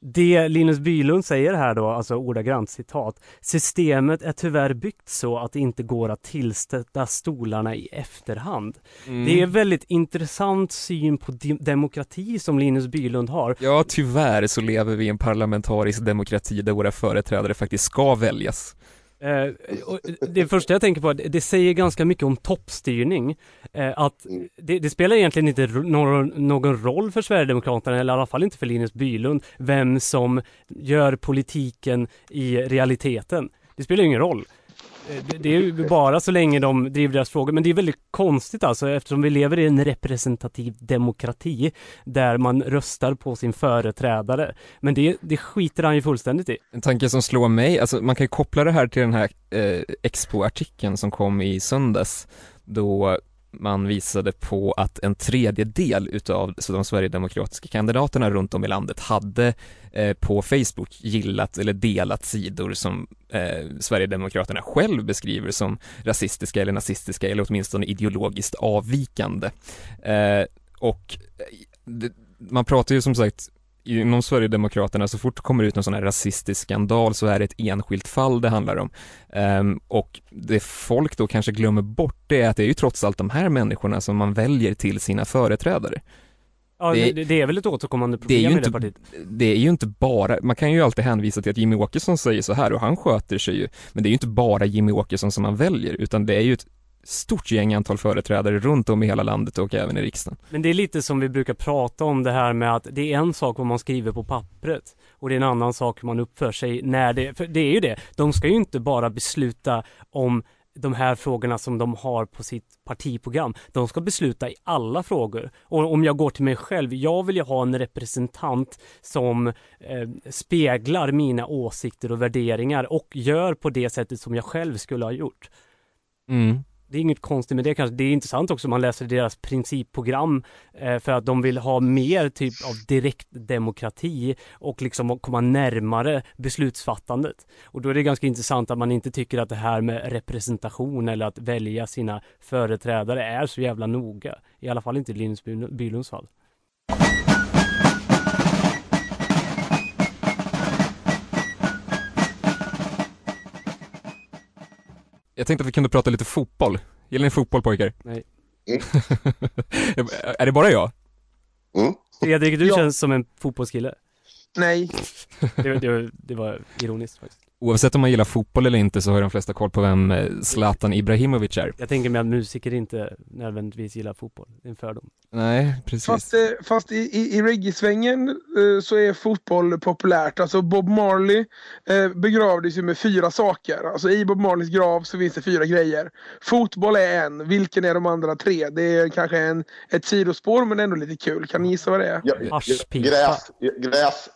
Det Linus Bylund säger här då, alltså ordagrant citat. Systemet är tyvärr byggt så att det inte går att tillsätta stolarna i efterhand. Det är väldigt intressant syn på de- demokrati som Linus Bylund har. Ja, tyvärr så lever vi i en parlamentarisk demokrati där våra företrädare faktiskt ska väljas. Eh, det första jag tänker på, det säger ganska mycket om toppstyrning. Eh, att det, det spelar egentligen inte någon, någon roll för Sverigedemokraterna, eller i alla fall inte för Linus Bylund, vem som gör politiken i realiteten. Det spelar ingen roll. Eh, det, det är ju bara så länge de driver deras frågor, men det är väldigt konstigt alltså eftersom vi lever i en representativ demokrati där man röstar på sin företrädare. Men det, det skiter han ju fullständigt i. En tanke som slår mig, alltså man kan ju koppla det här till den här eh, Expo-artikeln som kom i söndags då man visade på att en tredjedel utav de sverigedemokratiska kandidaterna runt om i landet hade eh, på Facebook gillat eller delat sidor som eh, Sverigedemokraterna själv beskriver som rasistiska eller nazistiska eller åtminstone ideologiskt avvikande. Eh, och eh, det, man pratar ju som sagt inom Sverigedemokraterna, så fort det kommer ut någon sån här rasistisk skandal så är det ett enskilt fall det handlar om. Ehm, och det folk då kanske glömmer bort det är att det är ju trots allt de här människorna som man väljer till sina företrädare. Ja, Det- det, det är väl ett återkommande Det är problem ju i det inte, partiet. det är ju inte bara, man kan ju alltid hänvisa till att Jimmy Åkesson säger så här och han sköter sig ju, men det är ju inte bara Jimmy Åkesson som man väljer, utan det är ju ett stort gäng antal företrädare runt om i hela landet och även i riksdagen. Men det är lite som vi brukar prata om det här med att det är en sak vad man skriver på pappret och det är en annan sak hur man uppför sig när det, för det är ju det, de ska ju inte bara besluta om de här frågorna som de har på sitt partiprogram. De ska besluta i alla frågor. Och om jag går till mig själv, jag vill ju ha en representant som eh, speglar mina åsikter och värderingar och gör på det sättet som jag själv skulle ha gjort. Mm. Det är inget konstigt med det kanske. Det är intressant också om man läser deras principprogram eh, för att de vill ha mer typ av direktdemokrati och liksom komma närmare beslutsfattandet. Och då är det ganska intressant att man inte tycker att det här med representation eller att välja sina företrädare är så jävla noga. I alla fall inte i Linus Bylunds fall. Jag tänkte att vi kunde prata lite fotboll. Gillar ni fotboll pojkar? Nej. är det bara jag? Mm. Fredrik, du Ja. känns som en fotbollskille. Nej. Det, det, det var ironiskt faktiskt. Oavsett om man gillar fotboll eller inte så har de flesta koll på vem eh, Zlatan Ibrahimovic är. Jag tänker mig att musiker inte nödvändigtvis gillar fotboll. Det är en fördom. Nej, precis. Fast, eh, fast i, i, i reggae-svängen eh, så är fotboll populärt. Alltså Bob Marley begravdes ju med fyra saker. Alltså i Bob Marleys grav så finns det fyra grejer. Fotboll är en. Vilken är de andra tre? Det är kanske en, ett sidospår men ändå lite kul. Kan ni gissa vad det är? Ja, gräs. Gräs.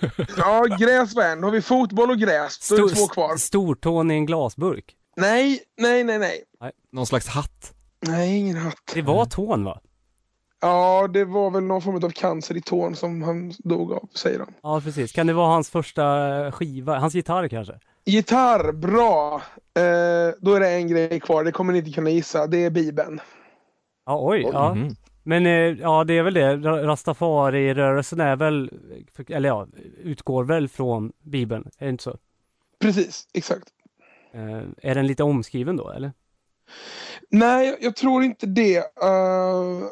Ja, gräs var en. Då har vi fotboll och gräs. Då är det två kvar. Stortån i en glasburk. Nej, nej, nej, nej. Någon slags hatt. Nej, ingen hatt. Det var tån va? Ja, det var väl någon form av cancer i tån som han dog av, säger de. Ja precis. Kan det vara hans första skiva? Hans gitarr kanske? Gitarr, bra. Eh, då är det en grej kvar, det kommer ni inte kunna gissa. Det är Bibeln. Ja oj. Ja. Mhm. Men eh, ja det är väl det. Ra- Rastafari-rörelsen är väl, eller ja, utgår väl från Bibeln. Är det inte så? Precis, exakt. Eh, är den lite omskriven då eller? Nej, jag, jag tror inte det. Uh,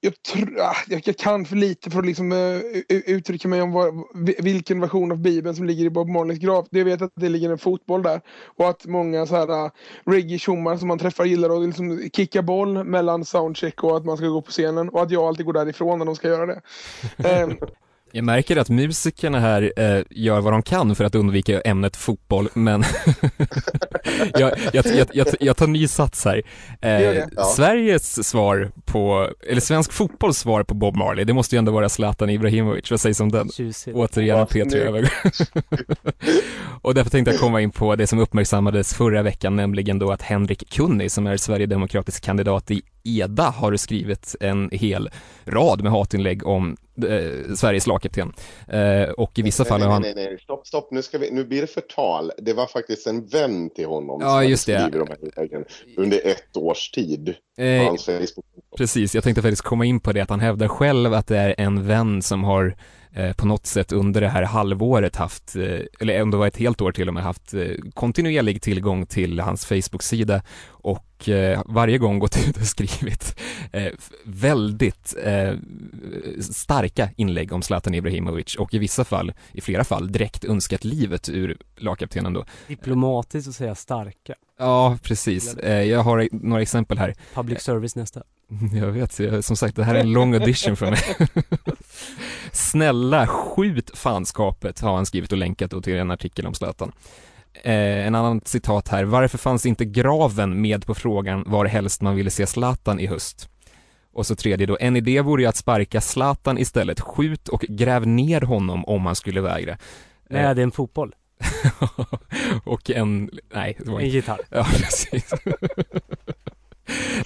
jag, tr- ah, jag, kan för lite för att liksom, uh, uttrycka mig om vad, vilken version av Bibeln som ligger i Bob Marleys grav. Jag vet att det ligger en fotboll där och att många så här uh, reggae-tjommar som man träffar gillar att liksom kicka boll mellan soundcheck och att man ska gå på scenen och att jag alltid går därifrån när de ska göra det. Um, Jag märker att musikerna här eh, gör vad de kan för att undvika ämnet fotboll, men jag, jag, jag, jag, tar ny sats här. Eh, Ja. Sveriges svar på, eller svensk fotbolls svar på Bob Marley, det måste ju ändå vara Zlatan Ibrahimovic, vad sägs om den? Tjusigt. Återigen Ja, P3 nu- över. och därför tänkte jag komma in på det som uppmärksammades förra veckan, nämligen då att Henrik Kunni, som är Sverigedemokratisk kandidat i EDA, har skrivit en hel rad med hatinlägg om eh, Sveriges lagkapten. Eh, och i vissa fall har nej, han... nej, nej, nej, stopp, stopp, nu, ska vi, nu blir det förtal. Det var faktiskt en vän till honom Ja, just det. skriver de här inläggen under ett års tid Eh. Precis, jag tänkte faktiskt komma in på det att han hävdar själv att det är en vän som har på något sätt under det här halvåret haft, eh, eller om det var ett helt år till och med, haft eh, kontinuerlig tillgång till hans Facebook-sida och eh, varje gång gått ut och skrivit eh, väldigt eh, starka inlägg om Zlatan Ibrahimovic och i vissa fall, i flera fall, direkt önskat livet ur lagkaptenen då. Diplomatiskt att säga starka. Ja, precis. Eh, jag har några exempel här. Public service nästa. Jag vet, jag, som sagt det här är en lång audition för mig. Snälla, skjut fanskapet har han skrivit och länkat då till en artikel om Zlatan. Eh, en annan citat här, varför fanns inte graven med på frågan var helst man ville se Zlatan i höst? Och så tredje då, en idé vore ju att sparka Zlatan istället, skjut och gräv ner honom om han skulle vägra. Nej, det är en fotboll. och en, nej, det var En gitarr. Ja, precis.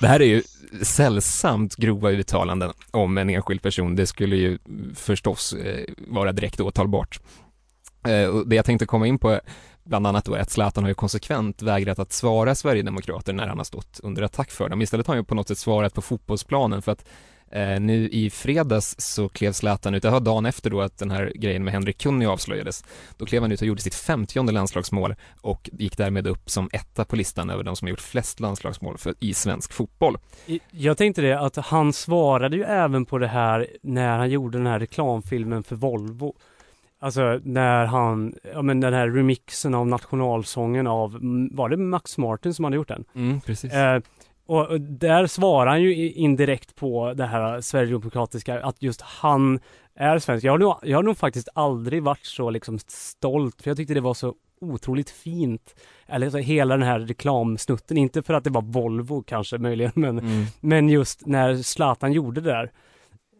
Det här är ju sällsamt grova uttalanden om en enskild person. Det skulle ju förstås eh, vara direkt åtalbart. Eh, och det jag tänkte komma in på bland annat då är att Zlatan har ju konsekvent vägrat att svara Sverigedemokrater när han har stått under attack för dem. Istället har han ju på något sätt svarat på fotbollsplanen för att eh, nu i fredags så klev Zlatan ut, det var dagen efter då att den här grejen med Henrik Kunni avslöjades. Då klev han ut och gjorde sitt 50 landslagsmål och gick därmed upp som etta på listan över de som har gjort flest landslagsmål för, i svensk fotboll. Jag tänkte det att han svarade ju även på det här när han gjorde den här reklamfilmen för Volvo. Alltså när han, ja men den här remixen av nationalsången av, var det Max Martin som hade gjort den? Mm, precis. Eh, och där svarar han ju indirekt på det här sverigedemokratiska, att just han är svensk. Jag har nog, jag har nog faktiskt aldrig varit så liksom stolt, för jag tyckte det var så otroligt fint. Eller så hela den här reklamsnutten, inte för att det var Volvo kanske möjligen, men, Mm. men just när Zlatan gjorde det där.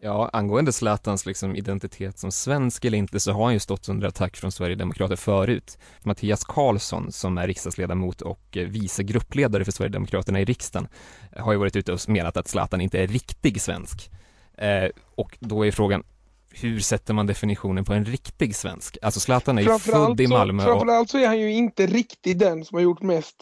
Ja, angående Zlatans liksom identitet som svensk eller inte så har han ju stått under attack från Sverigedemokrater förut. Mattias Karlsson som är riksdagsledamot och eh, vice gruppledare för Sverigedemokraterna i riksdagen har ju varit ute och menat att Zlatan inte är riktig svensk. Eh, och då är frågan, hur sätter man definitionen på en riktig svensk? Alltså Zlatan är ju född i Malmö så, och... framförallt så är han ju inte riktigt den som har gjort mest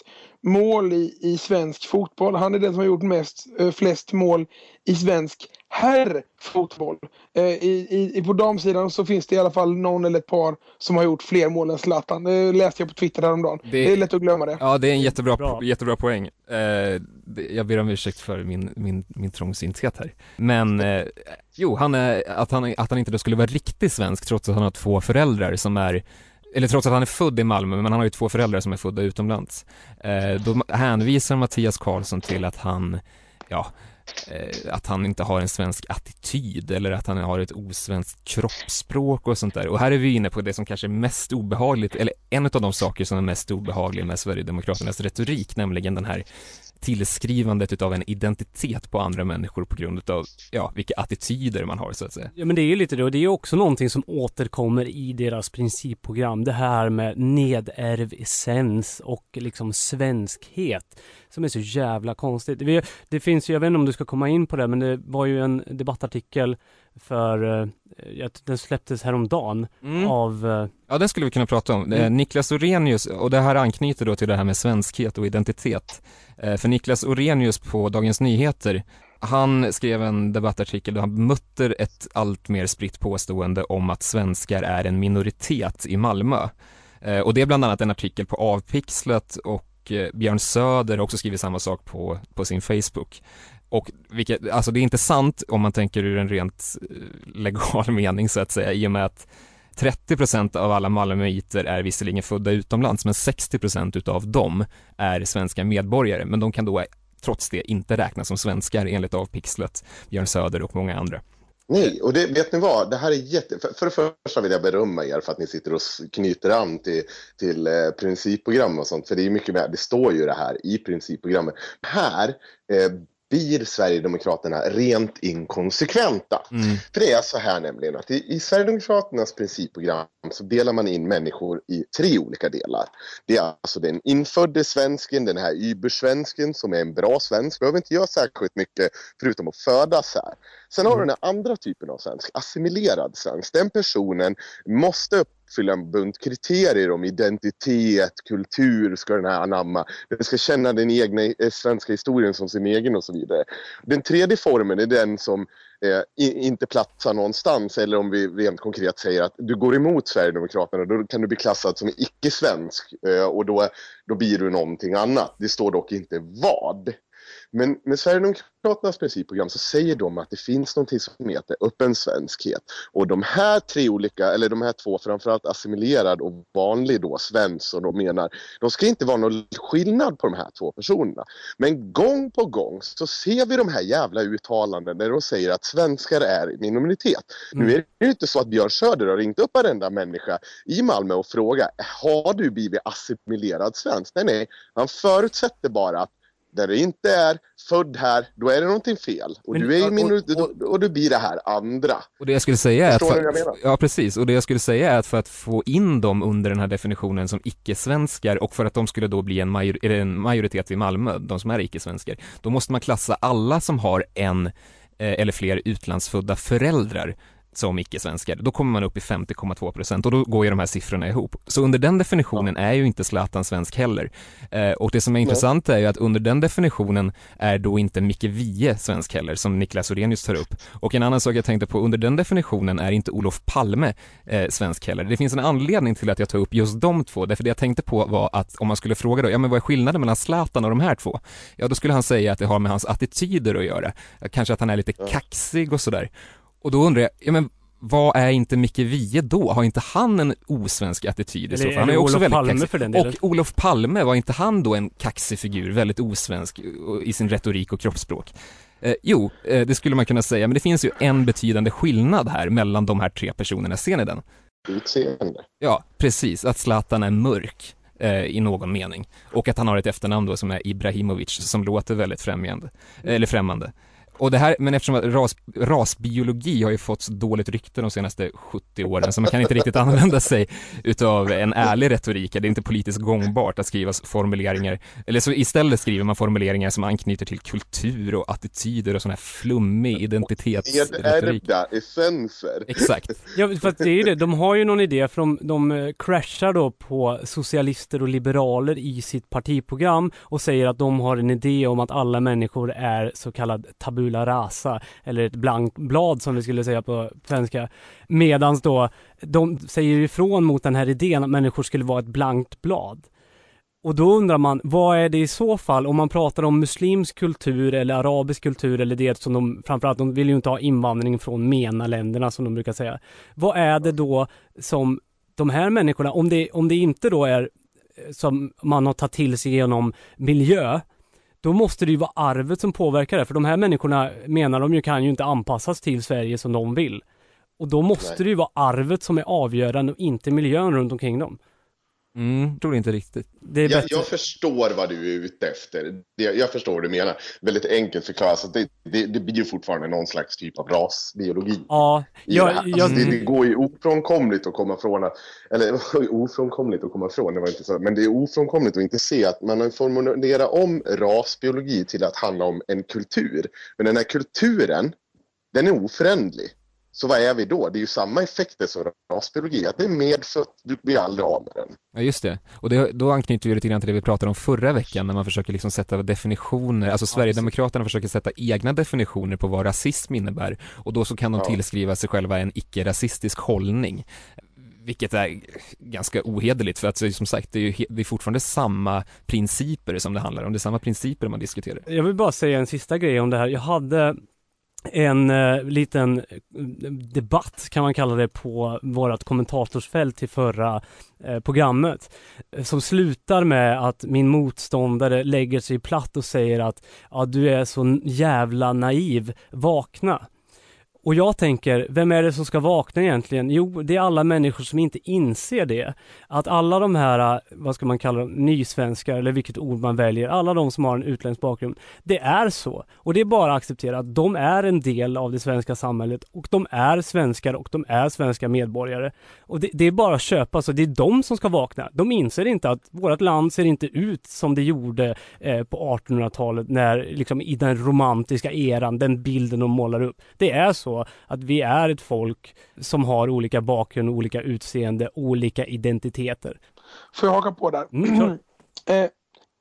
mål i, i svensk fotboll. Han är den som har gjort mest, eh, flest mål i svensk herrfotboll. Eh, i, i, på damsidan så finns det i alla fall någon eller ett par som har gjort fler mål än Zlatan. Det läste jag på Twitter häromdagen. Det, Det- är lätt att glömma det. Ja, det är en jättebra, Bra. jättebra poäng. Eh, det, jag ber om ursäkt för min, min, min trångsynthet här. Men, eh, jo, han är, att, han, att han inte då skulle vara riktigt svensk trots att han har två föräldrar som är eller trots att han är född i Malmö, men han har ju två föräldrar som är födda utomlands. Eh, då hänvisar Mattias Karlsson till att han, ja, Eh, att han inte har en svensk attityd eller att han har ett osvenskt kroppsspråk och sånt där. Och här är vi inne på det som kanske är mest obehagligt, eller en av de saker som är mest obehagliga med Sverigedemokraternas retorik, nämligen den här tillskrivandet utav en identitet på andra människor på grund utav, ja, vilka attityder man har så att säga. Ja men det är ju lite det och det är ju också någonting som återkommer i deras principprogram. Det här med nedärv essens och liksom svenskhet. Som är så jävla konstigt. Det finns ju, jag vet inte om du ska komma in på det, men det var ju en debattartikel för, eh, den släpptes häromdagen Mm. av eh, Ja, den skulle vi kunna prata om. Eh, Mm. Niklas Orenius, och det här anknyter då till det här med svenskhet och identitet. Eh, för Niklas Orenius på Dagens Nyheter, han skrev en debattartikel där han mötte ett allt mer spritt påstående om att svenskar är en minoritet i Malmö. Eh, och det är bland annat en artikel på Avpixlat och eh, Björn Söder har också skrivit samma sak på, på sin Facebook. Och vilket, alltså det är inte sant om man tänker ur en rent eh, legal mening så att säga, i och med att 30% av alla malmöiter är visserligen födda utomlands, men 60% utav dem är svenska medborgare, men de kan då trots det inte räknas som svenskar enligt Avpixlat, Björn Söder och många andra. Nej, och det, vet ni vad? Det här är jätte... För, för det första vill jag berömma er för att ni sitter och knyter an till, till eh, principprogram och sånt. För det är mycket mer, det står ju det här i principprogrammet. Här eh, blir Sverigedemokraterna rent inkonsekventa. Mm. För det är så här nämligen att i, i Sverigedemokraternas principprogram så delar man in människor i tre olika delar. Det är alltså den infödde svensken, den här übersvensken som är en bra svensk, behöver inte göra särskilt mycket förutom att födas här. Sen har du den andra typen av svensk, assimilerad svensk. Den personen måste uppfylla en bunt kriterier om identitet, kultur ska den här anamma. Den ska känna den egna eh, svenska historien som sin egen och så vidare. Den tredje formen är den som eh, inte platsar någonstans eller om vi rent konkret säger att du går emot Sverigedemokraterna då kan du bli klassad som icke-svensk eh, och då, då blir du någonting annat. Det står dock inte vad. Men med Sverigedemokraternas principprogram så säger de att det finns någonting som heter öppen svenskhet. Och de här tre olika, eller de här två, framförallt assimilerad och vanlig då, svensk som de menar, de ska inte vara någon skillnad på de här två personerna. Men gång på gång så ser vi de här jävla uttalanden där de säger att svenskar är minoritet. Mm. Nu är det ju inte så att Björn Söder har ringt upp varenda människa i Malmö och frågat har du blivit assimilerad svensk? Nej, nej, han förutsätter bara att där du inte är född här, då är det någonting fel. Och Men, du är minoritet och, och, och, du blir det här andra. Och det jag skulle säga är att, för, ja precis, och det jag skulle säga är att för att få in dem under den här definitionen som icke-svenskar och för att de skulle då bli en, major, en majoritet i Malmö, de som är icke-svenskar, då måste man klassa alla som har en eh, eller fler utlandsfödda föräldrar som icke-svenskar, då kommer man upp i 50,2 procent och då går ju de här siffrorna ihop. Så under den definitionen ja. är ju inte Zlatan svensk heller. Eh, och det som är Nej. intressant är ju att under den definitionen är då inte Micke Wiehe svensk heller, som Niklas Orenius tar upp. Och en annan sak jag tänkte på, under den definitionen är inte Olof Palme eh, svensk heller. Det finns en anledning till att jag tar upp just de två, därför det jag tänkte på var att om man skulle fråga då, ja men vad är skillnaden mellan Zlatan och de här två? Ja, då skulle han säga att det har med hans attityder att göra. Kanske att han är lite ja. kaxig och sådär. Och då undrar jag, ja men vad är inte Micke Wiehe då? Har inte han en osvensk attityd i så fall? Han är också Olof väldigt Palme kaxig. för den delen. Och Olof Palme, var inte han då en kaxig figur, väldigt osvensk i sin retorik och kroppsspråk? Eh, jo, eh, det skulle man kunna säga, men det finns ju en betydande skillnad här mellan de här tre personerna, ser ni den? Utseende. Ja, precis, att Zlatan är mörk eh, i någon mening. Och att han har ett efternamn då som är Ibrahimovic, som låter väldigt främjande, eller främmande. Och det här, men eftersom ras, rasbiologi har ju fått så dåligt rykte de senaste 70 åren så man kan inte riktigt använda sig utav en ärlig retorik, det är inte politiskt gångbart att skriva formuleringar, eller så istället skriver man formuleringar som anknyter till kultur och attityder och sån här flummig identitetsretorik. Ärvda essenser. Exakt. Ja, för att det är ju det, de har ju någon idé för de, de eh, crashar då på socialister och liberaler i sitt partiprogram och säger att de har en idé om att alla människor är så kallad tabu tabula rasa eller ett blankt blad som vi skulle säga på svenska. Medan då de säger ifrån mot den här idén att människor skulle vara ett blankt blad. Och då undrar man, vad är det i så fall om man pratar om muslimsk kultur eller arabisk kultur eller det som de, framförallt, de vill ju inte ha invandring från MENA-länderna som de brukar säga. Vad är det då som de här människorna, om det, om det inte då är eh, som man har tagit till sig genom miljö, då måste det ju vara arvet som påverkar det. För de här människorna menar de ju kan ju inte anpassas till Sverige som de vill. Och då måste Nej. det ju vara arvet som är avgörande och inte miljön runt omkring dem. Mm, tror inte riktigt. Det jag, jag, förstår vad du är ute efter. Det, jag förstår vad du menar. Väldigt enkelt förklarat. Så det, det, det blir ju fortfarande någon slags typ av rasbiologi. Ja, jag, det, alltså, det, det, går ju ofrånkomligt att komma från att, eller ofrånkomligt att komma från, det var inte så, men det är ofrånkomligt att inte se att man har formulerat om rasbiologi till att handla om en kultur. Men den här kulturen, den är oförändlig. Så vad är vi då? Det är ju samma effekter som rasbiologi, att det är medfött, du blir aldrig av med den. Ja just det, och det, då anknyter vi lite grann till det vi pratade om förra veckan när man försöker liksom sätta definitioner, alltså Sverigedemokraterna försöker sätta egna definitioner på vad rasism innebär och då så kan de ja. tillskriva sig själva en icke-rasistisk hållning vilket är ganska ohederligt för att som sagt det är ju det är fortfarande samma principer som det handlar om, det är samma principer man diskuterar. Jag vill bara säga en sista grej om det här. Jag hade en eh, liten eh, debatt kan man kalla det på vårt kommentatorsfält till förra eh, programmet eh, som slutar med att min motståndare lägger sig platt och säger att ja, du är så jävla naiv, vakna. Och jag tänker, vem är det som ska vakna egentligen? Jo, det är alla människor som inte inser det. Att alla de här, vad ska man kalla dem, nysvenskar eller vilket ord man väljer, alla de som har en utländsk bakgrund. Det är så. Och det är bara att acceptera att de är en del av det svenska samhället och de är svenskar och de är svenska medborgare. Och det, det är bara att köpa, så det är de som ska vakna. De inser inte att vårt land ser inte ut som det gjorde eh, på 1800-talet när, liksom i den romantiska eran, den bilden de målar upp. Det är så att vi är ett folk som har olika bakgrund, olika utseende, olika identiteter. Får jag haka på där? Mm, eh,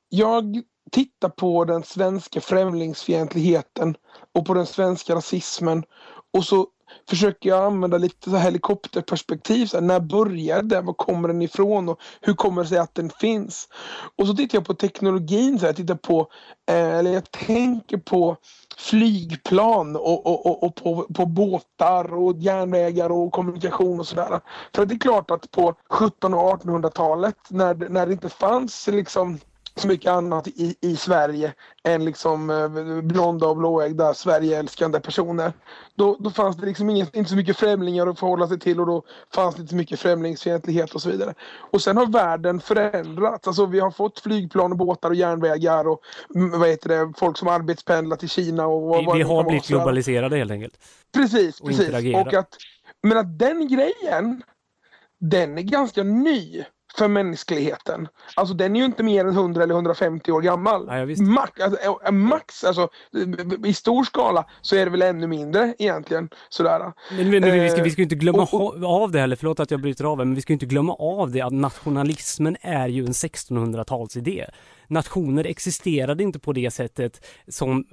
jag tittar på den svenska främlingsfientligheten och på den svenska rasismen och så försöker jag använda lite så helikopterperspektiv. Så här, när började den? Var kommer den ifrån? Och hur kommer det sig att den finns? Och så tittar jag på teknologin. Så här, jag tittar på, eh, eller jag tänker på flygplan och, och, och, och på, på båtar och järnvägar och kommunikation och sådär. För det är klart att på 1700 och 1800-talet när, när det inte fanns liksom så mycket annat i, i Sverige än liksom eh, blonda och blåögda Sverigeälskande personer. Då, då fanns det liksom ingen, inte så mycket främlingar att förhålla sig till och då fanns det inte så mycket främlingsfientlighet och så vidare. Och sen har världen förändrats. Alltså vi har fått flygplan och båtar och järnvägar och mm, vad heter det, folk som arbetspendlar till Kina och Vi, vi har blivit globaliserade helt enkelt. Precis, och precis. interagera. Och att, men att den grejen, den är ganska ny för mänskligheten. Alltså den är ju inte mer än 100 eller 150 år gammal. max, alltså, eh, max, alltså i stor skala så är det väl ännu mindre egentligen. Sådär. Men, men, men vi ska, Eh, vi ska inte glömma och- och- ha- av det heller, förlåt att jag bryter av er, men vi ska ju inte glömma av det att nationalismen är ju en 1600-talsidé. Nationer existerade inte på det sättet som,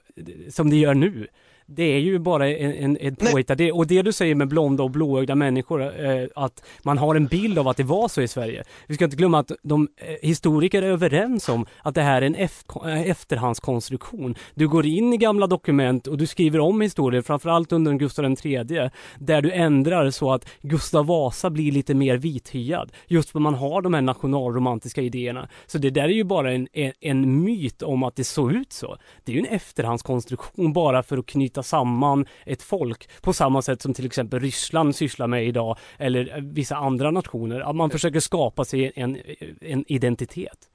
som det gör nu. Det är ju bara en, en, en påhittad det, och det du säger med blonda och blåögda människor, eh, att man har en bild av att det var så i Sverige. Vi ska inte glömma att de eh, historiker är överens om att det här är en eh, efterhandskonstruktion. Du går in i gamla dokument och du skriver om historier, framförallt under Gustav III, där du ändrar så att Gustav Vasa blir lite mer vithyad. Just för man har de här nationalromantiska idéerna. Så det där är ju bara en, en, en myt om att det såg ut så. Det är ju en efterhandskonstruktion bara för att knyta samman ett folk på samma sätt som till exempel Ryssland sysslar med idag eller eh, vissa andra nationer. Att man försöker skapa sig en, en identitet.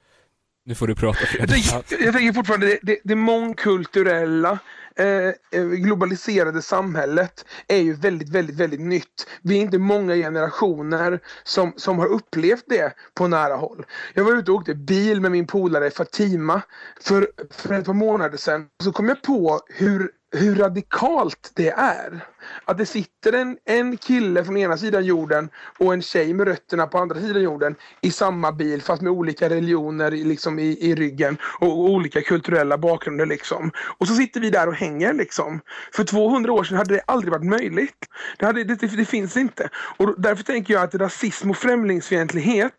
Nu får du prata Fredrik. jag tänker fortfarande det, det, det mångkulturella eh, eh, globaliserade samhället är ju väldigt, väldigt, väldigt nytt. Vi är inte många generationer som, som har upplevt det på nära håll. Jag var ute och åkte bil med min polare Fatima för, för ett par månader sedan. Så kom jag på hur hur radikalt det är. Att det sitter en, en kille från ena sidan jorden och en tjej med rötterna på andra sidan jorden i samma bil fast med olika religioner i- liksom i, i ryggen och, och olika kulturella bakgrunder. Liksom. Och så sitter vi där och hänger. Liksom. För 200 år sedan hade det aldrig varit möjligt. Det, hade, det, det, det finns inte. Och därför tänker jag att rasism och främlingsfientlighet,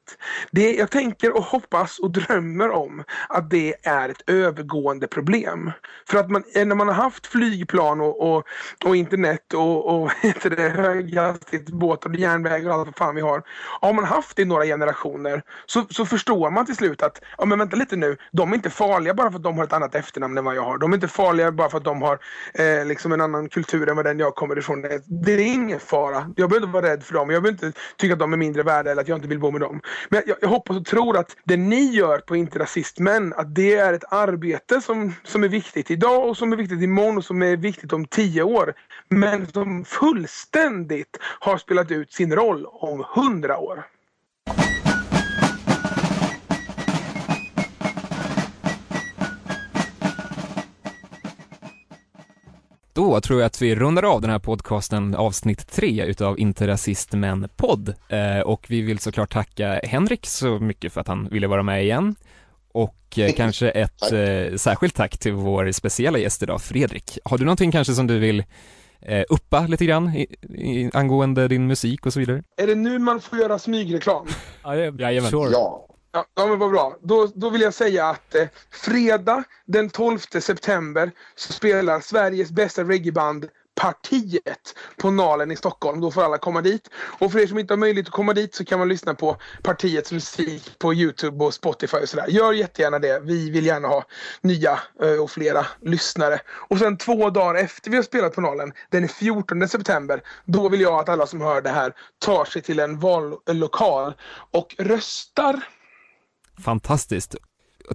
det, jag tänker och hoppas och drömmer om att det är ett övergående problem. För att man, när man har haft flygplan och, och, och internet och, och heter det, höghastighetsbåtar och järnvägar och allt vad fan vi har. Har man haft det i några generationer så, så förstår man till slut att ja, men vänta lite nu, de är inte farliga bara för att de har ett annat efternamn än vad jag har. De är inte farliga bara för att de har eh, liksom en annan kultur än vad den jag kommer ifrån. Det, det är ingen fara. Jag behöver inte vara rädd för dem. Jag behöver inte tycka att de är mindre värda eller att jag inte vill bo med dem. Men jag, jag hoppas och tror att det ni gör på Inte Rasistmän, att det är ett arbete som, som är viktigt idag och som är viktigt imorgon och som är viktigt om tio år. Men som fullständigt har spelat ut sin roll om hundra år. Då tror jag att vi rundar av den här podcasten, avsnitt tre utav Inte rasist men podd. Eh, och vi vill såklart tacka Henrik så mycket för att han ville vara med igen. Och eh, kanske ett eh, särskilt tack till vår speciella gäst idag, Fredrik. Har du någonting kanske som du vill eh, uppa lite grann i, i, angående din musik och så vidare? Är det nu man får göra smygreklam? Jajamän. Sure. Ja. Ja, ja men vad bra. Då, då vill jag säga att eh, fredag den 12 september så spelar Sveriges bästa reggaeband Partiet på Nalen i Stockholm. Då får alla komma dit. Och för er som inte har möjlighet att komma dit så kan man lyssna på Partiets musik på Youtube och Spotify och sådär. Gör jättegärna det. Vi vill gärna ha nya eh, och flera lyssnare. Och sen två dagar efter vi har spelat på Nalen, den 14 september, då vill jag att alla som hör det här tar sig till en vallokal och röstar. Fantastiskt.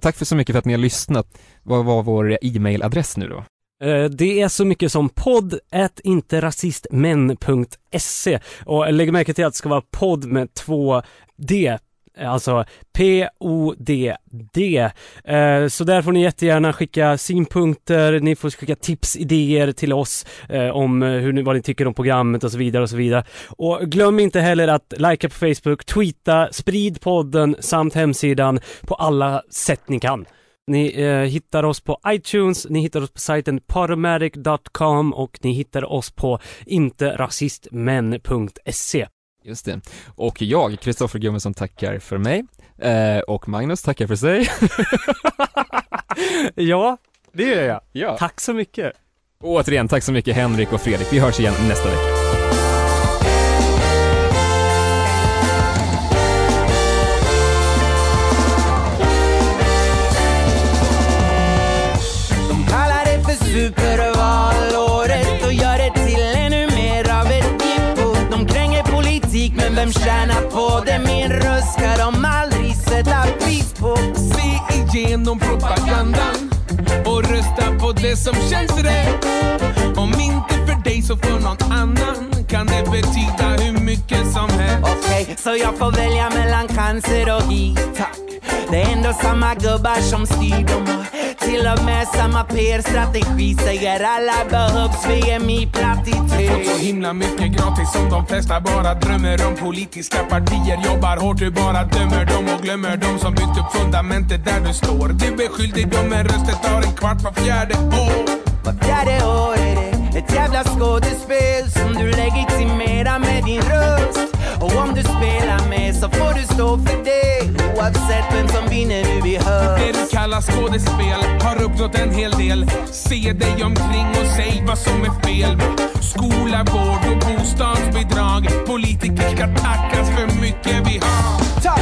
Tack för så mycket för att ni har lyssnat. Vad var vår e-mailadress nu då? Eh, det är så mycket som podd interrasistmän.se och lägg märke till att det ska vara podd med två D Alltså P-O-D-D. Eh, så där får ni jättegärna skicka synpunkter, ni får skicka tips, idéer till oss eh, om hur ni, vad ni tycker om programmet och så vidare och så vidare. Och glöm inte heller att likea på Facebook, tweeta, sprid podden samt hemsidan på alla sätt ni kan. Ni eh, hittar oss på iTunes, ni hittar oss på sajten podomatic.com och ni hittar oss på interrasistmän.se. Just det. Och jag, Kristoffer Gummesson, tackar för mig. Eh, och Magnus tackar för sig. ja, det gör jag. Ja. Tack så mycket. Och återigen, tack så mycket Henrik och Fredrik. Vi hörs igen nästa vecka. Vem tjänar på det? Min röst ska de aldrig sätta pris på. Se igenom propagandan och rösta på det som känns rätt. Om inte för dig så för någon annan kan det betyda hur mycket som helst. Okej, så jag får välja mellan cancer och tack. Det är ändå samma gubbar som styr dem. Till och med samma PR-strategi Säger alla behövs, är plattityd Fått så himla mycket gratis som de flesta bara drömmer om. Politiska partier jobbar hårt, du bara dömer dem och glömmer dem som byggt upp fundamentet där du står. Du beskyllde dem men röster tar en kvart var fjärde år. Var fjärde år är det ett jävla skådespel legitimerar med din röst. Och om du spelar med så får du stå för det. Oavsett vem som vinner du i höst Det du kallar skådespel har uppnått en hel del. Se dig omkring och säg vad som är fel. Skola, vård och bostadsbidrag. Politiker ska tackas för mycket vi har. Tack!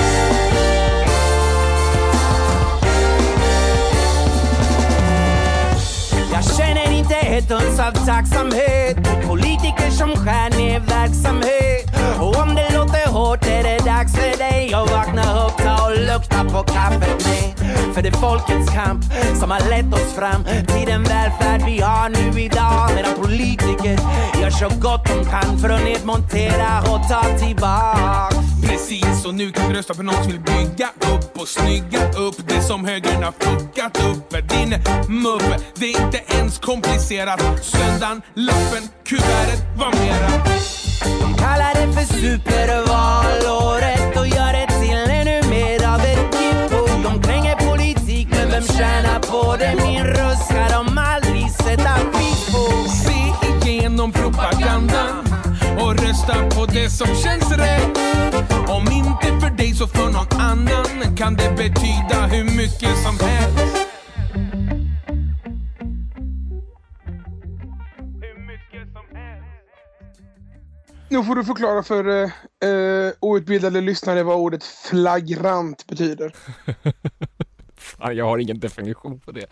Jag känner inte ett uns av tacksamhet mot politiker som skär ner verksamhet. Och om det låter hårt är det dags för dig att vakna upp, ta och kaffet med. För det är folkets kamp som har lett oss fram till den välfärd vi har nu idag. Medan politiker gör så gott de kan för att nedmontera och ta tillbaka. Precis, och nu kan vi rösta på någon som vill bygga upp och snygga upp det som högern har fuckat upp. Din mupp, det är inte ens komplicerat. Söndagen, lappen, kuvertet, vad mera? De kallar det för supervalåret och gör Min röst sätta pris på. Se igenom propagandan och rösta på det som känns rätt. Om inte för dig så för någon annan kan det betyda hur mycket som helst. Nu får du förklara för eh, eh, outbildade lyssnare vad ordet flagrant betyder. Jag har ingen definition på det.